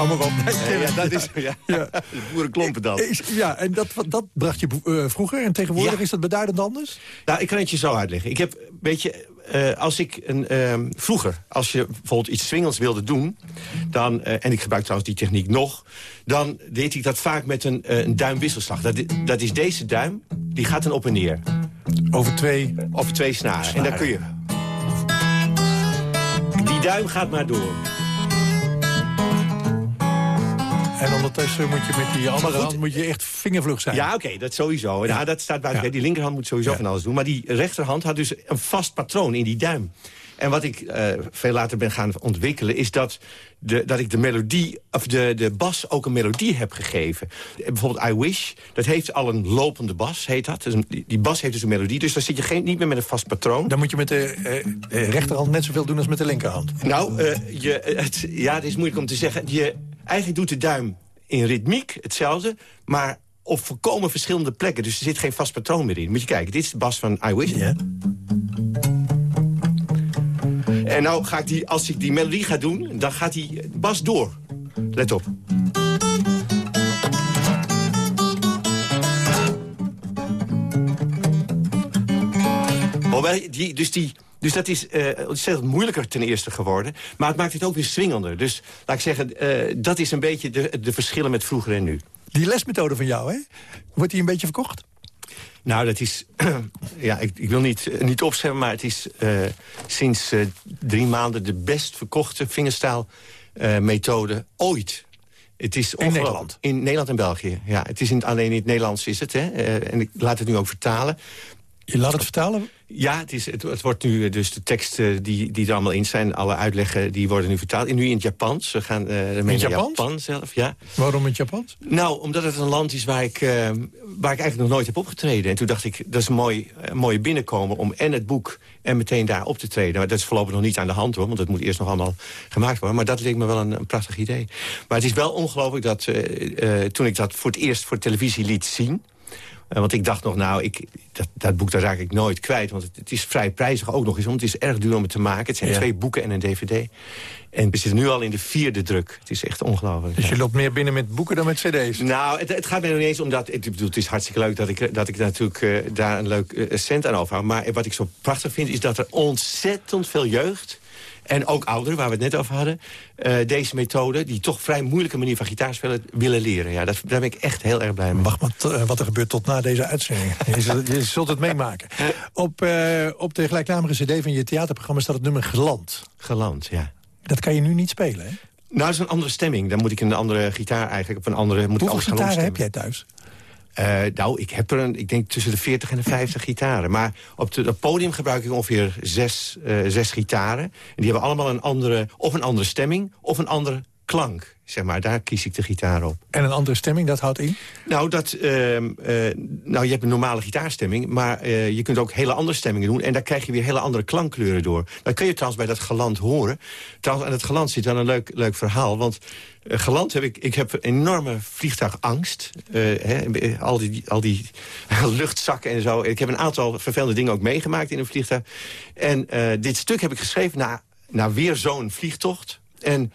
maar op. Ja, ja, dat is, ja. De boerenklompen dan. Ja, en dat, dat bracht je eh, vroeger en tegenwoordig Ja. is dat beduidend anders? Nou, ik kan het je zo uitleggen. Ik heb, weet je, eh, als ik een, ehm, vroeger, als je bijvoorbeeld iets swingels wilde doen, dan, eh, en ik gebruik trouwens die techniek nog, dan deed ik dat vaak met een, een duimwisselslag. Dat, dat is deze duim, die gaat dan op en neer. Over twee? Over twee snaren. En dan kun je... Die duim gaat maar door. En ondertussen moet je met die andere goed. hand moet je echt vingervlug zijn. Ja, oké, dat sowieso. Nou, dat staat buiten. Ja. Die linkerhand moet sowieso Ja. van alles doen. Maar die rechterhand had dus een vast patroon in die duim. En wat ik eh, veel later ben gaan ontwikkelen... is dat, de, dat ik de melodie, of de, de bas ook een melodie heb gegeven. Bijvoorbeeld I Wish, dat heeft al een lopende bas, heet dat. Dus die, die bas heeft dus een melodie. Dus dan zit je geen, niet meer met een vast patroon. Dan moet je met de eh, eh, rechterhand net zoveel doen als met de linkerhand. Nou, je, het, ja, het is moeilijk om te zeggen. Je, eigenlijk doet de duim in ritmiek hetzelfde, maar op volkomen verschillende plekken. Dus er zit geen vast patroon meer in. Moet je kijken, dit is de bas van I Wish. En nou ga ik die, als ik die melodie ga doen, dan gaat die bas door. Let op. Hoewel, die, dus, die, dus dat is eh ontzettend moeilijker ten eerste geworden. Maar het maakt het ook weer swingender. Dus laat ik zeggen, eh, dat is een beetje de, de verschillen met vroeger en nu. Die lesmethode van jou, hè? Wordt die een beetje verkocht? Nou, dat is... ja, ik, ik wil niet, eh, niet opschrijven, maar het is sinds drie maanden... de best verkochte fingerstyle-methode ooit. Het is ongelooflijk. Nederland? In Nederland en België, ja. Het is in, alleen in het Nederlands is het, hè. En ik laat het nu ook vertalen. Je laat het vertalen? Ja, het, is, het, het wordt nu eh, dus de teksten die, die er allemaal in zijn... alle uitleggen, die worden nu vertaald. En nu in het Japans. We gaan eh in Japans? Japan zelf, ja. Waarom in het Japans? Nou, omdat het een land is waar ik, eh, waar ik eigenlijk nog nooit heb opgetreden. En toen dacht ik, dat is een mooi, mooie binnenkomen om en het boek en meteen daar op te treden. Maar dat is voorlopig nog niet aan de hand hoor, want dat moet eerst nog allemaal gemaakt worden. Maar dat leek me wel een, een prachtig idee. Maar het is wel ongelooflijk dat toen ik dat voor het eerst voor televisie liet zien... eh, want ik dacht nog, nou, ik, dat, dat boek daar raak ik nooit kwijt. Want het, het is vrij prijzig ook nog eens. Want het is erg duur om het te maken. Het zijn Ja. twee boeken en een dvd. En we zitten nu al in de vierde druk. Het is echt ongelooflijk. Dus je loopt meer binnen met boeken dan met cd's? Nou, het, het gaat mij nog niet eens omdat... Ik bedoel, het is hartstikke leuk dat ik, dat ik natuurlijk eh, daar een leuk eh, cent aan overhoud. Maar wat ik zo prachtig vind, is dat er ontzettend veel jeugd... en ook ouderen, waar we het net over hadden... eh, deze methode, die toch vrij moeilijke manier van gitaarspelen... willen leren. Ja, dat, daar ben ik echt heel erg blij mee. Wacht maar eh, wat er gebeurt tot na deze uitzending. je, zult, je zult het meemaken. Op, eh, op de gelijknamige cd van je theaterprogramma staat het nummer Geland. Geland, ja. Dat kan je nu niet spelen, hè? Nou, dat is een andere stemming. Dan moet ik een andere gitaar eigenlijk... op een andere, moet ik Hoeveel alles gaan gitaren heb jij thuis? Eh, nou, ik heb er een, ik denk tussen de 40 en de 50 gitaren. Maar op het podium gebruik ik ongeveer zes, eh, zes gitaren. En die hebben allemaal een andere, of een andere stemming, of een andere klank. Zeg maar, daar kies ik de gitaar op. En een andere stemming, dat houdt in? Nou, dat, ehm, eh, nou je hebt een normale gitaarstemming, maar je kunt ook hele andere stemmingen doen. En daar krijg je weer hele andere klankkleuren door. Dat kun je trouwens bij dat geland horen. Trouwens, aan het geland zit wel een leuk, leuk verhaal. Want geland heb ik, ik heb enorme vliegtuigangst. Eh, hè, al, die, al die luchtzakken en zo. Ik heb een aantal vervelende dingen ook meegemaakt in een vliegtuig. En eh, dit stuk heb ik geschreven na, na weer zo'n vliegtocht. En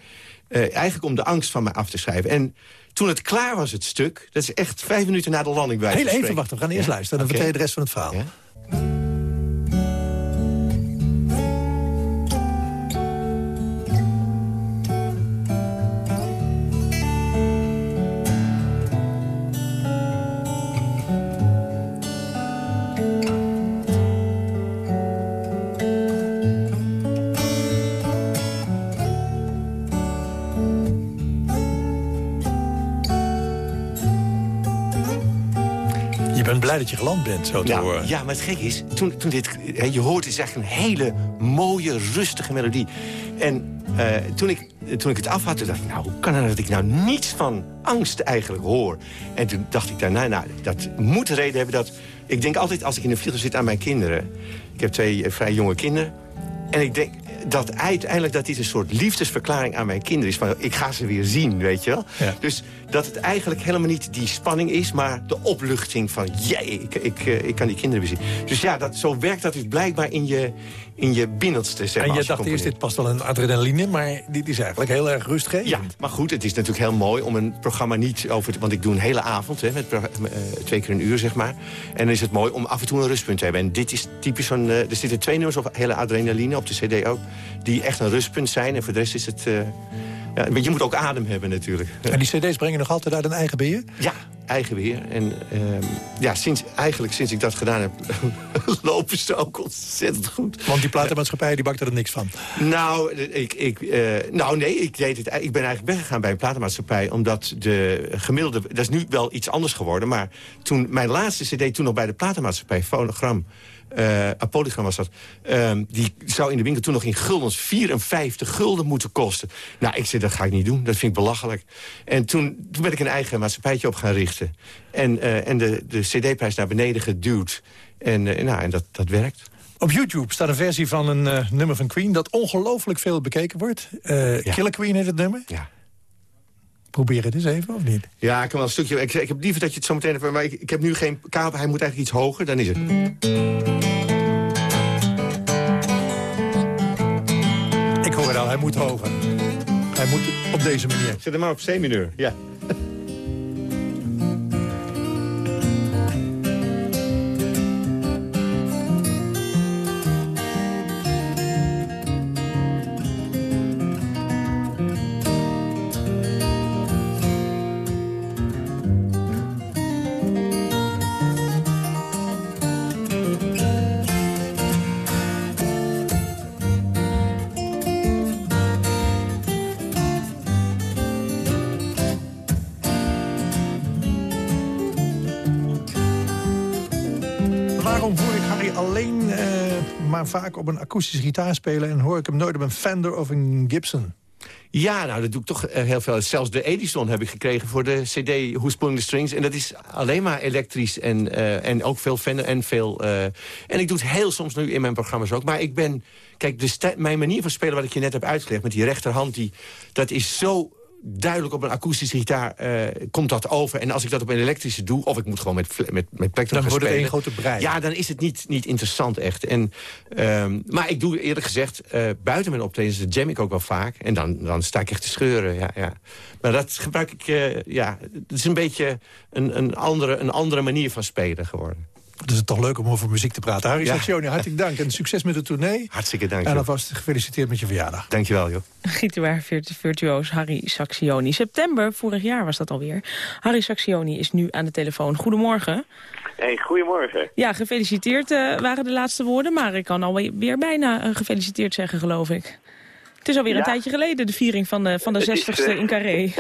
eh, eigenlijk om de angst van mij af te schrijven. En toen het klaar was, het stuk... dat is echt vijf minuten na de landing bij Heel even wachten, we gaan eerst Ja? luisteren. Dan vertel je de rest van het verhaal. bent blij dat je geland bent, zo te ja, horen. Ja, maar het gek is, toen, toen dit, je hoort, het is echt een hele mooie, rustige melodie. En eh, toen, ik, toen ik het af had, toen dacht ik, nou, hoe kan het dat ik nou niets van angst eigenlijk hoor? En toen dacht ik daarna, nou, dat moet de reden hebben dat... Ik denk altijd als ik in de vlieger zit aan mijn kinderen. Ik heb twee eh, vrij jonge kinderen. En ik denk dat uiteindelijk dat dit een soort liefdesverklaring aan mijn kinderen is. Van, ik ga ze weer zien, weet je wel. Dus dat het eigenlijk helemaal niet die spanning is... maar de opluchting van, jee, ik, ik, eh, ik kan die kinderen weer zien. Dus ja, dat, zo werkt dat dus blijkbaar in je, in je binnenste. Zeg maar, en je dacht eerst, dit past wel een adrenaline... maar dit is eigenlijk heel erg rustgevend. Ja, maar goed, het is natuurlijk heel mooi om een programma niet over... te- want ik doe een hele avond, hè, met eh, twee keer een uur, zeg maar. En dan is het mooi om af en toe een rustpunt te hebben. En dit is typisch zo'n... eh, er zitten twee nummers op hele adrenaline, op de cd ook... die echt een rustpunt zijn. En voor de rest is het... eh, ja, je moet ook adem hebben natuurlijk. En die cd's brengen nog altijd uit een eigen beheer? Ja, eigen weer. En ehm, ja, sinds, eigenlijk sinds ik dat gedaan heb, lopen ze ook ontzettend goed. Want die platenmaatschappij die bakte er niks van. Nou, ik, ik, eh, nou nee, ik, deed het, ik ben eigenlijk weggegaan bij een platenmaatschappij... omdat de gemiddelde... Dat is nu wel iets anders geworden, maar toen mijn laatste cd... toen nog bij de platenmaatschappij, Fonogram... Apolygram was dat. ehm, die zou in de winkel toen nog in guldens 54 gulden moeten kosten. Nou, ik zei, dat ga ik niet doen. Dat vind ik belachelijk. En toen, toen ben ik een eigen maatschappijtje op gaan richten. En, eh, en de, de cd-prijs naar beneden geduwd. En, nou, en dat, dat werkt. Op YouTube staat een versie van een nummer van Queen... dat ongelooflijk veel bekeken wordt. Eh Killer Queen heet het nummer. Ja. Probeer het eens even, of niet? Ja, ik kan wel een stukje. Ik, ik heb liever dat je het zo meteen hebt. Maar ik, ik heb nu geen kabel. Hij moet eigenlijk iets hoger. Dan is het. Ik hoor het al, hij moet hoger. Hij moet op deze manier. Zet hem maar op C-mineur. Ja. Vaak op een akoestische gitaar spelen... en hoor ik hem nooit op een Fender of een Gibson? Ja, nou, dat doe ik toch eh, heel veel. Zelfs de Edison heb ik gekregen voor de cd Who's Pulling the Strings. En dat is alleen maar elektrisch en, eh, en ook veel Fender en veel... eh, en ik doe het heel soms nu in mijn programma's ook. Maar ik ben... Kijk, de mijn manier van spelen wat ik je net heb uitgelegd... met die rechterhand, die, dat is zo duidelijk op een akoestische gitaar eh, komt dat over. En als ik dat op een elektrische doe, of ik moet gewoon met, met, met plektrum Dan wordt het één grote brei. Ja, dan is het niet, niet interessant echt. En, ehm, maar ik doe eerlijk gezegd, eh, buiten mijn optredens, jam ik ook wel vaak. En dan, dan sta ik echt te scheuren, ja, ja. Maar dat gebruik ik, eh, ja, het is een beetje een, een, andere, een andere manier van spelen geworden. Het is het toch leuk om over muziek te praten. Harry Ja. Saxioni, hartelijk dank en succes met de tournee. Hartstikke dank. En alvast gefeliciteerd met je verjaardag. Dankjewel, joh. Gitaar virtu- virtuoos Harry Saxioni. September vorig jaar was dat alweer. Harry Saxioni is nu aan de telefoon. Goedemorgen. Hey, goedemorgen. Ja, gefeliciteerd eh, waren de laatste woorden. Maar ik kan alweer bijna eh, gefeliciteerd zeggen, geloof ik. Het is alweer een Ja. tijdje geleden, de viering van de, van de Het is, 60ste eh, in Carré.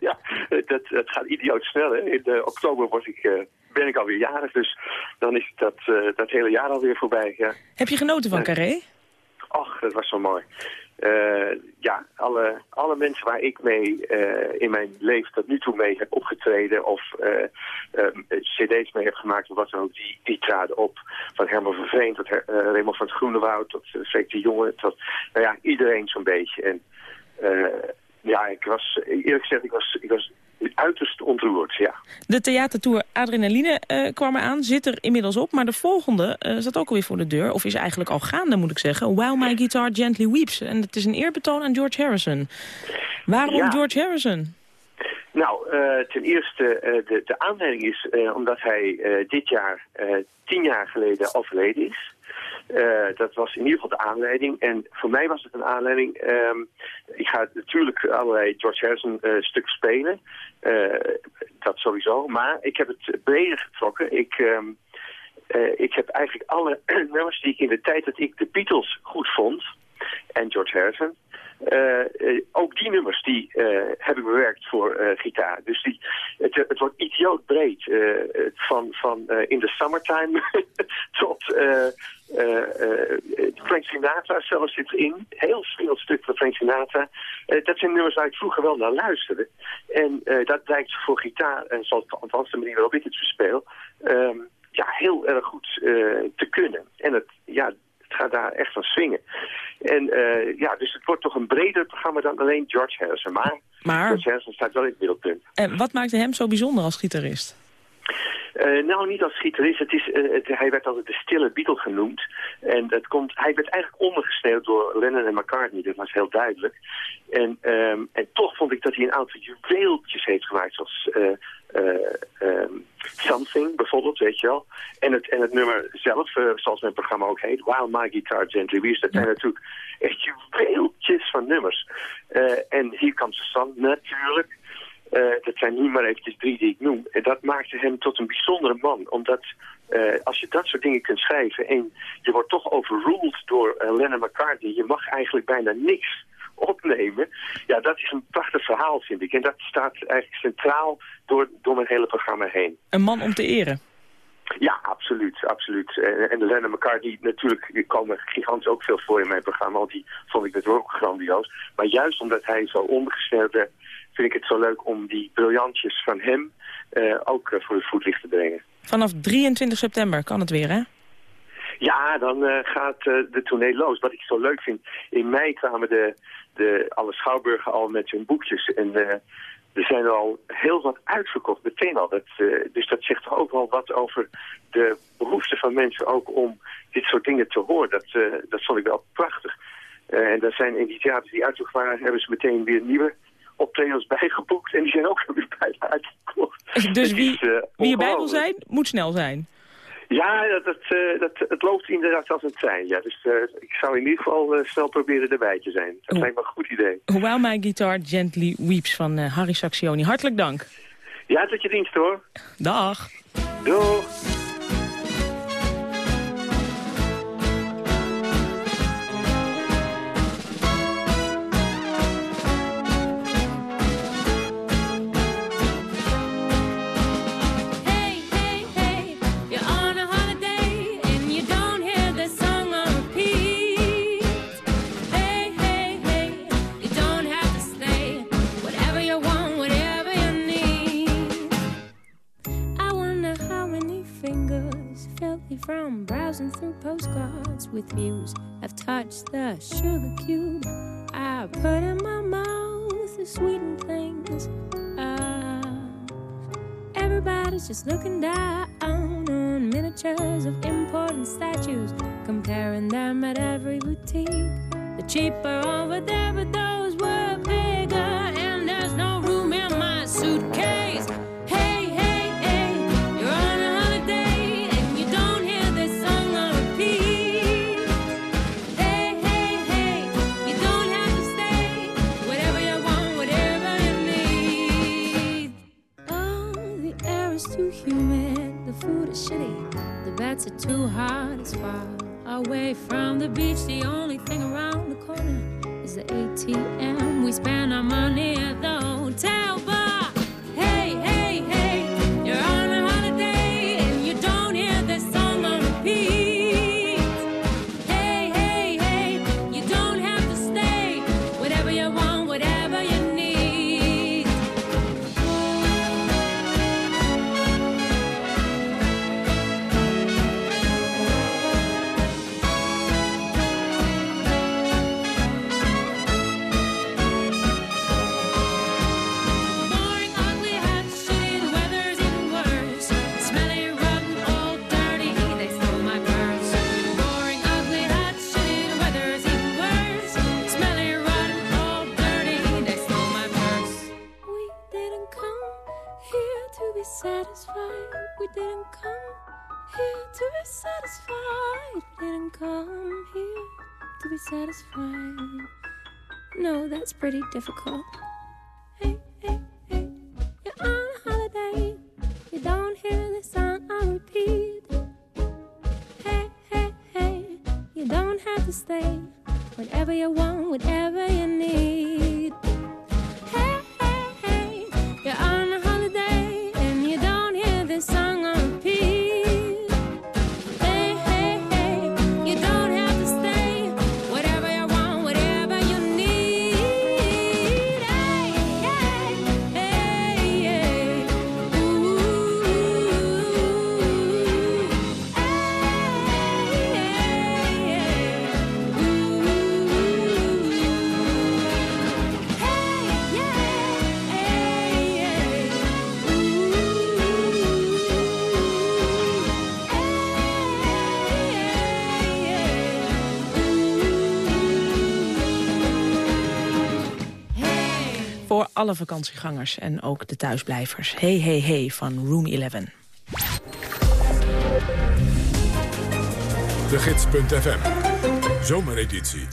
ja, dat, dat gaat idioot snel. Hè. In oktober word ik, eh, ben ik alweer jarig, dus dan is dat, eh, dat hele jaar alweer voorbij. Ja. Heb je genoten van. Carré? Och, dat was zo mooi. Eh, ja, alle, alle mensen waar ik mee eh, in mijn leven tot nu toe mee heb opgetreden of cd's mee heb gemaakt of wat dan ook, die, die traden op. Van Herman van Veen tot Raymond van het Groenewoud tot Freek de Jonge tot, nou ja, iedereen zo'n beetje. En ja, ik was, eerlijk gezegd, ik was, ik was uiterst ontroerd, ja. De theatertour Adrenaline eh, kwam eraan, zit er inmiddels op. Maar de volgende eh, zat ook alweer voor de deur. Of is eigenlijk al gaande, moet ik zeggen. While My Guitar Gently Weeps. En het is een eerbetoon aan George Harrison. Waarom Ja. George Harrison? Nou, eh, ten eerste, de, de aanleiding is omdat hij dit jaar tien jaar geleden overleden is. Eh, dat was in ieder geval de aanleiding. En voor mij was het een aanleiding. ehm, ik ga natuurlijk allerlei George Harrison eh, stukken spelen. Eh, dat sowieso. Maar ik heb het breder getrokken. Ik, ehm, eh, ik heb eigenlijk alle nummers die ik in de tijd dat ik de Beatles goed vond... en George Harrison. Ook die nummers die heb ik bewerkt voor gitaar. Dus die, het, het wordt idioot breed. van van In the Summertime tot Frank Sinatra zelfs zit erin. Heel veel stuk van Frank Sinatra. Eh, dat zijn nummers waar ik vroeger wel naar luisterde. En eh, dat blijkt voor gitaar, en zoals althans de manier waarop ik het bespeel... ehm, ja, heel erg goed eh, te kunnen. En het, ja, het gaat daar echt van swingen. En eh, ja, dus het wordt toch een breder programma dan alleen George Harrison. Maar, Maar- George Harrison staat wel in het middelpunt. En wat maakte hem zo bijzonder als gitarist? Eh, nou, niet als gitarist. Het is, eh, het, hij werd altijd de stille Beatle genoemd. En dat komt, hij werd eigenlijk ondergesneeuwd door Lennon en McCartney. Dat was heel duidelijk. En, ehm, en toch vond ik dat hij een aantal juweeltjes heeft gemaakt. Zoals eh, eh, ehm, Something bijvoorbeeld, weet je wel. En het, en het nummer zelf, zoals mijn programma ook heet. While My Guitar Gently Weeps. Dat zijn natuurlijk echt juweeltjes van nummers. En Here Comes the Sun natuurlijk. Eh, dat zijn nu maar eventjes drie die ik noem. En dat maakte hem tot een bijzondere man. Omdat eh, als je dat soort dingen kunt schrijven... en je wordt toch overruled door uh, Lennon McCartney... je mag eigenlijk bijna niks opnemen. Ja, dat is een prachtig verhaal, vind ik. En dat staat eigenlijk centraal door, door mijn hele programma heen. Een man om te eren. Ja, absoluut, absoluut. En, en Lennon McCartney, natuurlijk die komen gigantisch ook veel voor in mijn programma. Want die vond ik natuurlijk ook grandioos. Maar juist omdat hij zo ondergesneld werd, vind ik het zo leuk om die briljantjes van hem uh, ook uh, voor het voetlicht te brengen. Vanaf 23 september kan het weer, hè? Ja, dan uh, gaat de tournee los. Wat ik zo leuk vind, in mei kwamen de, de, alle schouwburgen al met hun boekjes. En er zijn er al heel wat uitverkocht, meteen al. Dat, uh, dus dat zegt ook wel wat over de behoefte van mensen ook om dit soort dingen te horen. Dat, uh, dat vond ik wel prachtig. Uh, en daar zijn in die theaters die uitverkocht waren, hebben ze meteen weer nieuwe optredens bijgeboekt. En die zijn ook weer bijna uitverkocht. Dus wie, is, wie erbij wil zijn, moet snel zijn. Ja, dat, dat, uh, dat, het loopt inderdaad als een trein. Ja. Dus uh, ik zou in ieder geval uh, snel proberen erbij te zijn. Dat oh. lijkt me een goed idee. While My Guitar Gently Weeps van Harry Saxioni. Hartelijk dank. Ja, tot je dienst hoor. Dag. Doeg. Browsing through postcards with views. I've touched the sugar cube. I put in my mouth the sweetened things. Uh, everybody's just looking down on miniatures of important statues, comparing them at every boutique. The cheaper over there, but those were is shitty. The beds are too hot, it's far away from the beach. The only thing around alle vakantiegangers en ook de thuisblijvers. Hey, hey, hey van Room 11. De Gids.fm. Zomereditie.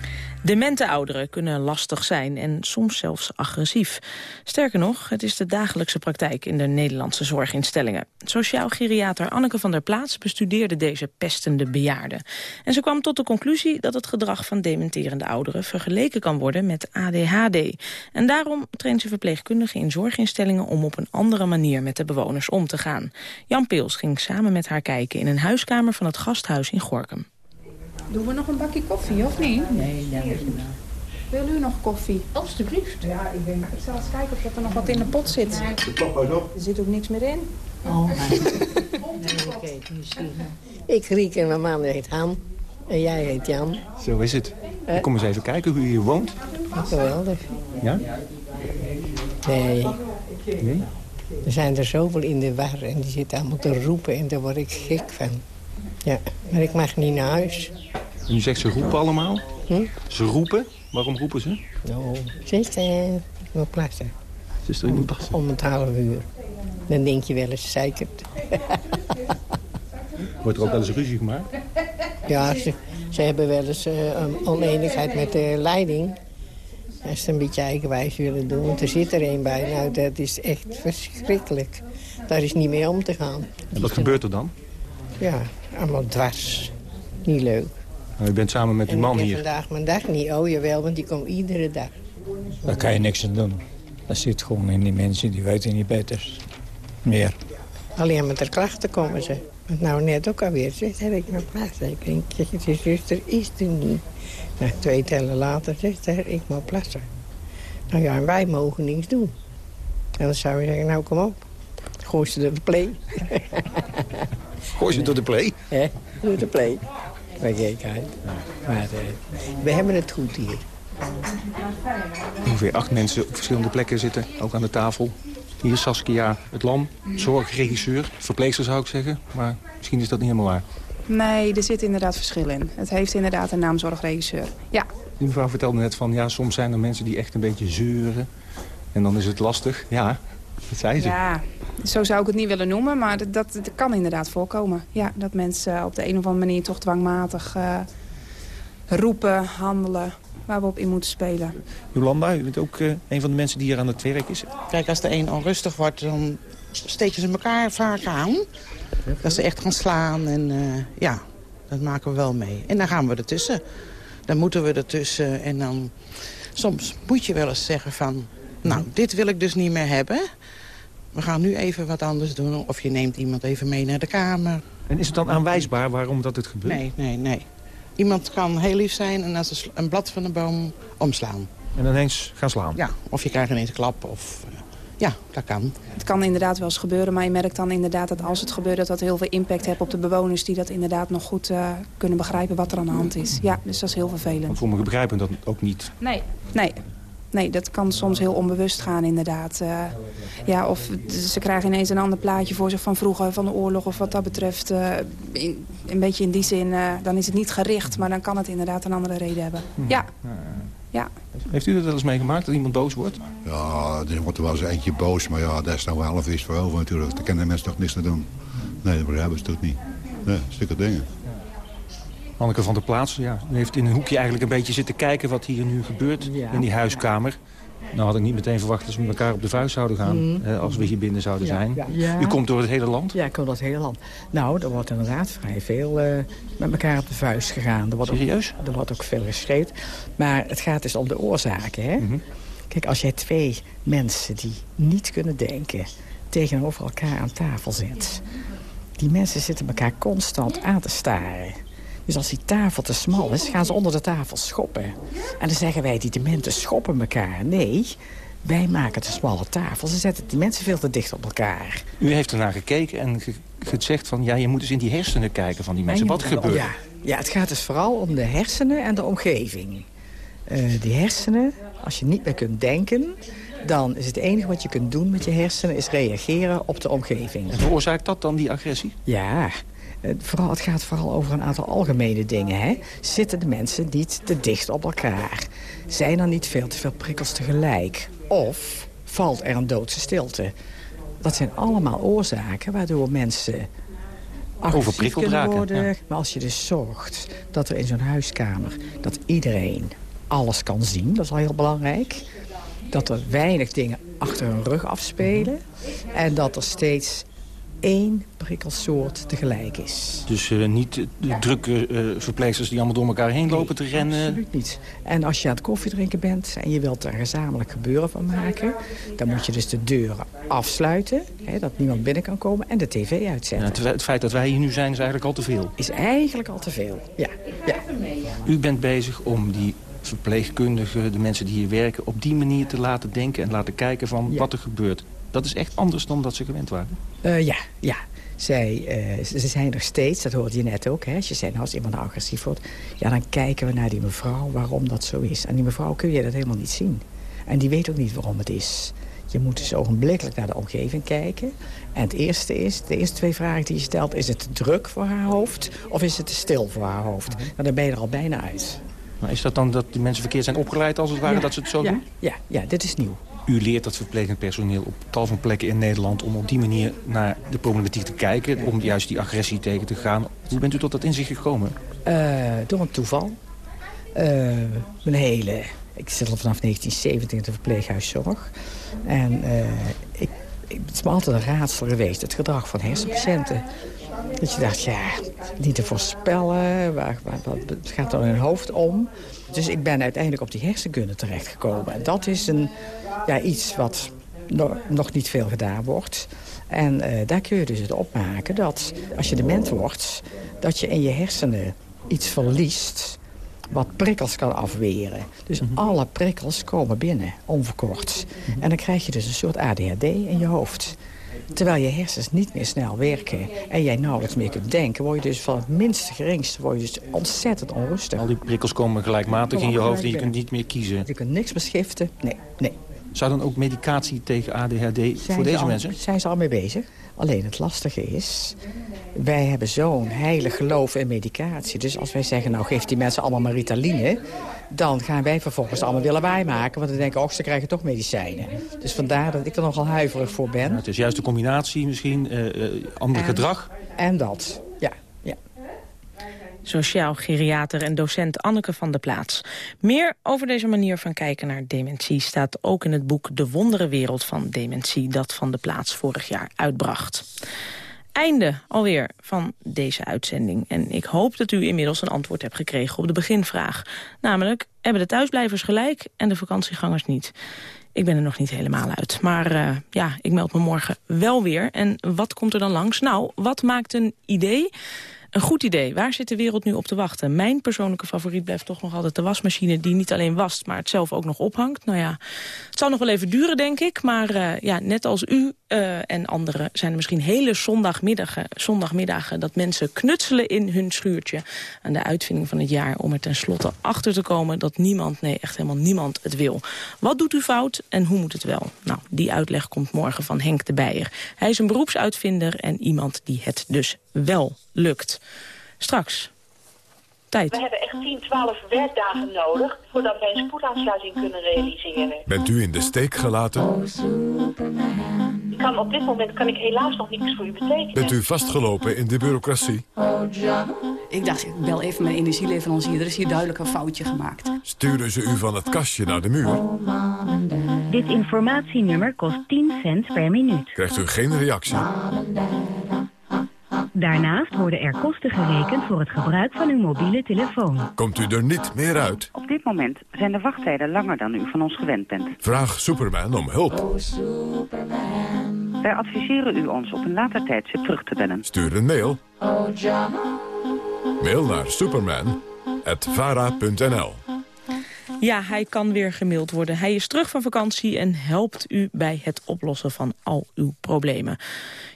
Demente ouderen kunnen lastig zijn en soms zelfs agressief. Sterker nog, het is de dagelijkse praktijk in de Nederlandse zorginstellingen. Sociaal geriater Anneke van der Plaats bestudeerde deze pestende bejaarden. En ze kwam tot de conclusie dat het gedrag van dementerende ouderen vergeleken kan worden met ADHD. En daarom traint ze verpleegkundigen in zorginstellingen om op een andere manier met de bewoners om te gaan. Jan Peels ging samen met haar kijken in een huiskamer van het gasthuis in Gorkum. Doen we nog een bakje koffie, of niet? Nee, nee. Wil u nog koffie? Alsjeblieft. Ja, ik, denk, ik zal eens kijken of er nog wat in de pot zit. Er zit ook niks meer in. Oh, Ik Riek en mijn man heet Han. En jij heet Jan. Zo is het. Eh. Kom eens even kijken hoe je hier woont. Geweldig. Ja? Nee, Nee? er zijn er zoveel in de war en die zitten allemaal te roepen en daar word ik gek van. Ja, maar ik mag niet naar huis. En u zegt ze roepen allemaal? Hm? Ze roepen? Waarom roepen ze? Nou, zuster, ik moet plassen. Zuster, je moet passen. Om het half uur. Dan denk je wel eens zeikert. Wordt er ook wel eens ruzie gemaakt? Ja, ze, ze hebben wel eens eh, een oneenigheid met de leiding. Als ze een beetje eigenwijs willen doen. Want er zit er een bij. Nou, dat is echt verschrikkelijk. Daar is niet mee om te gaan. En wat gebeurt er dan? Ja, allemaal dwars. Niet leuk. Nou, u bent samen met uw man hier. vandaag mijn dag niet. Oh jawel, want die komt iedere dag. Daar kan je niks aan doen. Dat zit gewoon in die mensen, die weten niet beter. Meer. Alleen met de klachten komen ze. Want nou net ook alweer. Zegt, heb ik mijn plaats? Ik denk, je zuster is er niet. Nou, twee tellen later zegt hij, ik moet plassen. Nou ja, en wij mogen niks doen. En dan zou je zeggen, nou kom op. Gooi ze de play. Gooi ze door de play? Hè? Door de play. Bij gekheid. Maar eh, we hebben het goed hier. Ongeveer acht mensen op verschillende plekken zitten, ook aan de tafel. Hier is Saskia het Lam, zorgregisseur, verpleegster zou ik zeggen. Maar misschien is dat niet helemaal waar. Nee, er zit inderdaad verschil in. Het heeft inderdaad een naam zorgregisseur. Ja, Die mevrouw vertelde net van, ja, soms zijn er mensen die echt een beetje zeuren. En dan is het lastig. Ja, dat zei ze. ja, zo zou ik het niet willen noemen, maar dat, dat, dat kan inderdaad voorkomen. Ja, dat mensen op de een of andere manier toch dwangmatig eh, roepen, handelen, waar we op in moeten spelen. Jolanda, u bent ook eh, een van de mensen die hier aan het werk is. Kijk, als de een onrustig wordt, dan steken ze elkaar vaak aan. Dat ze echt gaan slaan en eh, ja, dat maken we wel mee. En dan gaan we ertussen. Dan moeten we ertussen en dan... Soms moet je wel eens zeggen van... Nou, dit wil ik dus niet meer hebben. We gaan nu even wat anders doen. Of je neemt iemand even mee naar de kamer. En is het dan aanwijsbaar waarom dat het gebeurt? Nee, nee, nee. Iemand kan heel lief zijn en als een een blad van de boom omslaan. En dan ineens gaan slaan? Ja, of je krijgt ineens een klap. Of, eh, ja, dat kan. Het kan inderdaad wel eens gebeuren, maar je merkt dan inderdaad dat als het gebeurt... dat dat heel veel impact heeft op de bewoners die dat inderdaad nog goed eh, kunnen begrijpen wat er aan de hand is. Ja, dus dat is heel vervelend. Want sommigen begrijpen dat ook niet. Nee. Nee. Nee, dat kan soms heel onbewust gaan inderdaad. Eh, ja, of ze krijgen ineens een ander plaatje voor zich van vroeger, van de oorlog of wat dat betreft. eh, in- een beetje in die zin, eh, dan is het niet gericht, maar dan kan het inderdaad een andere reden hebben. Ja. Ja. Heeft u dat wel eens meegemaakt, dat iemand boos wordt? Ja, er wordt er wel eens eentje boos, maar ja, daar is nou wel iets voor over natuurlijk. Daar kunnen mensen toch niks aan doen. Nee, dat begrijpen ze toch niet. Nee, stukken dingen. Anneke van der Plaats ja, u heeft in een hoekje eigenlijk een beetje zitten kijken wat hier nu gebeurt in die huiskamer. Nou had ik niet meteen verwacht dat we met elkaar op de vuist zouden gaan... Mhm. hè, als we hier binnen zouden zijn. Ja, ja. U komt door het hele land? Ja, ik kom door het hele land. Nou, er wordt inderdaad vrij veel eh, met elkaar op de vuist gegaan. Er wordt Serieus? Ook, er wordt ook veel geschreeuwd. Maar het gaat dus om de oorzaken, hè? Mhm. Kijk, als jij twee mensen die niet kunnen denken... tegenover elkaar aan tafel zet... die mensen zitten elkaar constant aan te staren... Dus als die tafel te smal is, gaan ze onder de tafel schoppen. En dan zeggen wij, die dementen schoppen elkaar. Nee, wij maken te smalle tafel. Ze zetten die mensen veel te dicht op elkaar. U heeft ernaar gekeken en ge gezegd van... ja, je moet eens in die hersenen kijken van die mensen. En Wat gebeurt Ja, ja, het gaat dus vooral om de hersenen en de omgeving. Eh, die hersenen, als je niet meer kunt denken... dan is het enige wat je kunt doen met je hersenen... is reageren op de omgeving. En veroorzaakt dat dan die agressie? Ja, vooral, het gaat vooral over een aantal algemene dingen. Hè? Zitten de mensen niet te dicht op elkaar? Zijn er niet veel te veel prikkels tegelijk? Of valt er een doodse stilte? Dat zijn allemaal oorzaken waardoor mensen Overprikkeld raken, worden. ja. Maar als je dus zorgt dat er in zo'n huiskamer... dat iedereen alles kan zien, dat is al heel belangrijk. Dat er weinig dingen achter hun rug afspelen. En dat er steeds één prikkelsoort tegelijk is. Dus eh, niet de drukke eh, verpleegsters die allemaal door elkaar heen lopen te rennen? Absoluut niet. En als je aan het koffiedrinken bent en je wilt er een gezamenlijk gebeuren van maken... dan moet je dus de deuren afsluiten, hè, dat niemand binnen kan komen... en de tv uitzetten. het, het feit dat wij hier nu zijn is eigenlijk al te veel. Is eigenlijk al te veel, ja. ja. U bent bezig om die verpleegkundigen, de mensen die hier werken... op die manier te laten denken en laten kijken van wat er gebeurt. Dat is echt anders dan dat ze gewend waren. Eh, ja, ja. Zij, eh, ze zijn er steeds, dat hoorde je net ook. Hè? Als je zei, nou, als iemand nou agressief wordt... ja, dan kijken we naar die mevrouw waarom dat zo is. En die mevrouw kun je dat helemaal niet zien. En die weet ook niet waarom het is. Je moet dus ogenblikkelijk naar de omgeving kijken. En het eerste is, de eerste twee vragen die je stelt... is het te druk voor haar hoofd of is het te stil voor haar hoofd? Nou, dan ben je er al bijna uit. Maar is dat dan dat die mensen verkeerd zijn opgeleid als het ware, Ja, dat ze het zo ja, doen? Ja, ja, dit is nieuw. U leert dat verplegend personeel op tal van plekken in Nederland... om op die manier naar de problematiek te kijken, om juist die agressie tegen te gaan. Hoe bent u tot dat inzicht gekomen? Eh, door een toeval. Eh, mijn hele... Ik zit al vanaf 1970 in de verpleeghuiszorg. En eh, ik, ik, het is me altijd een raadsel geweest, het gedrag van hersenpatiënten. Dat je dacht, ja, niet te voorspellen, waar, waar, wat gaat er in hun hoofd om. Dus ik ben uiteindelijk op die hersenkunde terechtgekomen. En dat is een, ja, iets wat no- nog niet veel gedaan wordt. En eh, daar kun je dus het opmaken dat als je dement wordt... dat je in je hersenen iets verliest wat prikkels kan afweren. Dus alle prikkels komen binnen, onverkort. En dan krijg je dus een soort ADHD in je hoofd. Terwijl je hersens niet meer snel werken en jij nauwelijks meer kunt denken... word je dus van het minste geringste word je dus ontzettend onrustig. Al die prikkels komen gelijkmatig in je hoofd en je kunt niet meer kiezen. Je kunt niks beschiften, nee, nee. Zou dan ook medicatie tegen ADHD Zijn voor ze deze al- mensen? Zijn ze al mee bezig. Alleen het lastige is, wij hebben zo'n heilig geloof in medicatie. Dus als wij zeggen, nou geef die mensen allemaal maar Ritaline... dan gaan wij vervolgens allemaal willen maken. Want dan denken, oh, ze krijgen toch medicijnen. Dus vandaar dat ik er nogal huiverig voor ben. Ja, het is juist de combinatie misschien, eh, eh, ander En- gedrag. En dat. Sociaal geriater en docent Anneke van der Plaats. Meer over deze manier van kijken naar dementie staat ook in het boek De Wondere Wereld van Dementie dat Van der Plaats vorig jaar uitbracht. Einde alweer van deze uitzending. En ik hoop dat u inmiddels een antwoord hebt gekregen op de beginvraag. Namelijk, hebben de thuisblijvers gelijk en de vakantiegangers niet? Ik ben er nog niet helemaal uit. Maar eh, ja, ik meld me morgen wel weer. En wat komt er dan langs? Nou, wat maakt een idee een goed idee. Waar zit de wereld nu op te wachten? Mijn persoonlijke favoriet blijft toch nog altijd de wasmachine... die niet alleen wast, maar het zelf ook nog ophangt. Nou ja, het zal nog wel even duren, denk ik. Maar eh, ja, net als u eh, en anderen zijn er misschien hele zondagmiddagen, zondagmiddagen... dat mensen knutselen in hun schuurtje aan de uitvinding van het jaar... om er tenslotte achter te komen dat niemand, nee, echt helemaal niemand het wil. Wat doet u fout en hoe moet het wel? Nou, die uitleg komt morgen van Henk de Beijer. Hij is een beroepsuitvinder en iemand die het dus wel lukt. Straks. Tijd. We hebben echt 10, 12 werkdagen nodig voordat wij een spoedaansluiting kunnen realiseren. Bent u in de steek gelaten? Ik kan, op dit moment kan ik helaas nog niets voor u betekenen. Bent u vastgelopen in de bureaucratie? Ik dacht, ik bel even mijn energieleverancier. Er is hier duidelijk een foutje gemaakt. Sturen ze u van het kastje naar de muur? Dit informatienummer kost 10 cent per minuut. Krijgt u geen reactie? Daarnaast worden er kosten gerekend voor het gebruik van uw mobiele telefoon. Komt u er niet meer uit? Op dit moment zijn de wachttijden langer dan u van ons gewend bent. Vraag Superman om hulp. Wij adviseren u ons op een later tijdstip terug te bellen. Stuur een mail. Mail naar superman.vara.nl Ja, hij kan weer gemaild worden. Hij is terug van vakantie en helpt u bij het oplossen van al uw problemen.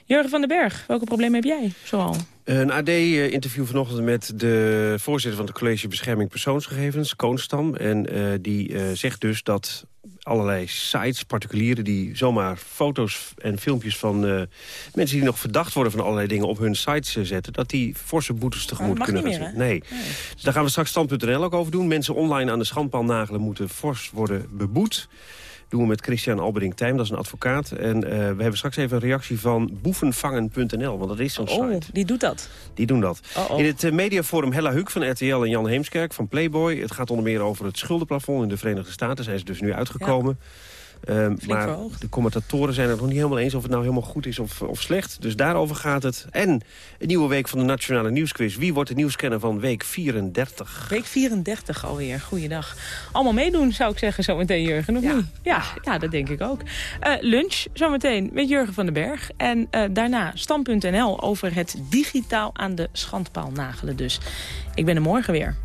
Jurgen van den Berg, welke problemen heb jij zoal? Een AD-interview vanochtend met de voorzitter van het College Bescherming Persoonsgegevens, Koonstam. En eh, die eh, zegt dus dat allerlei sites, particulieren... die zomaar foto's en filmpjes van eh, mensen die nog verdacht worden... van allerlei dingen op hun sites eh, zetten... dat die forse boetes tegemoet mag kunnen gaan. Nee. Dus daar gaan we straks stand.nl ook over doen. Mensen online aan de schandpaal nagelen moeten fors worden beboet doen we met Christian Albering-Tijm, dat is een advocaat. En eh, we hebben straks even een reactie van boevenvangen.nl, want dat is zo'n Oh, site. die doet dat. Die doen dat. Oh, oh. In het eh, mediaforum Hella Huuk van RTL en Jan Heemskerk van Playboy. Het gaat onder meer over het schuldenplafond in de Verenigde Staten. Zijn ze dus nu uitgekomen. Ehm, maar verhoogd. de commentatoren zijn het nog niet helemaal eens of het nou helemaal goed is of, of slecht. Dus daarover gaat het. En een nieuwe week van de Nationale Nieuwsquiz. Wie wordt de nieuwscanner van week 34? Week 34 alweer, goeiedag. Allemaal meedoen, zou ik zeggen, zometeen Jurgen, of niet? Ja, ja, dat denk ik ook. Eh, lunch, zometeen, met Jurgen van den Berg. En eh, daarna Stam.nl over het digitaal aan de schandpaal nagelen dus. Ik ben er morgen weer.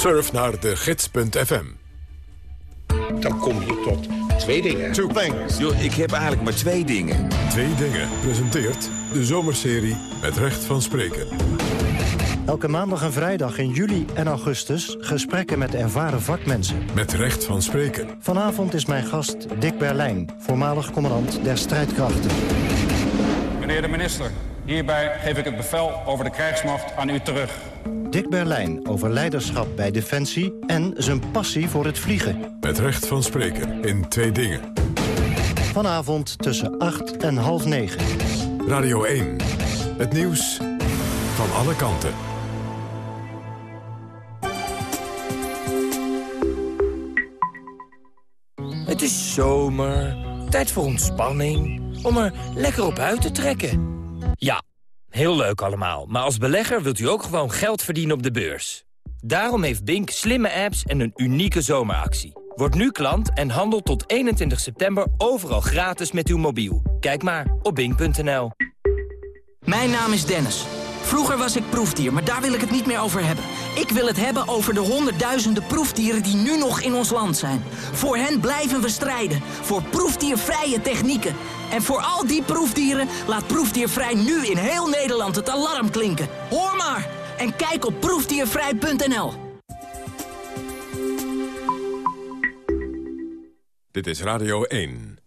Surf naar de gids.fm. Dan kom je tot twee dingen. Two things. Yo, ik heb eigenlijk maar twee dingen. Twee dingen presenteert de zomerserie met recht van spreken. Elke maandag en vrijdag in juli en augustus gesprekken met ervaren vakmensen. Met recht van spreken. Vanavond is mijn gast Dick Berlijn, voormalig commandant der strijdkrachten. Meneer de minister, hierbij geef ik het bevel over de krijgsmacht aan u terug. Dick Berlijn over leiderschap bij Defensie en zijn passie voor het vliegen. Met recht van spreken in twee dingen. Vanavond tussen 8 en half 9. Radio 1. Het nieuws van alle kanten. Het is zomer, tijd voor ontspanning, om er lekker op uit te trekken. Ja, heel leuk allemaal, maar als belegger wilt u ook gewoon geld verdienen op de beurs. Daarom heeft Bink slimme apps en een unieke zomeractie. Word nu klant en handel tot 21 september overal gratis met uw mobiel. Kijk maar op bink.nl. Mijn naam is Dennis. Vroeger was ik proefdier, maar daar wil ik het niet meer over hebben. Ik wil het hebben over de honderdduizenden proefdieren die nu nog in ons land zijn. Voor hen blijven we strijden. Voor proefdiervrije technieken. En voor al die proefdieren laat Proefdiervrij nu in heel Nederland het alarm klinken. Hoor maar! En kijk op proefdiervrij.nl. Dit is Radio 1.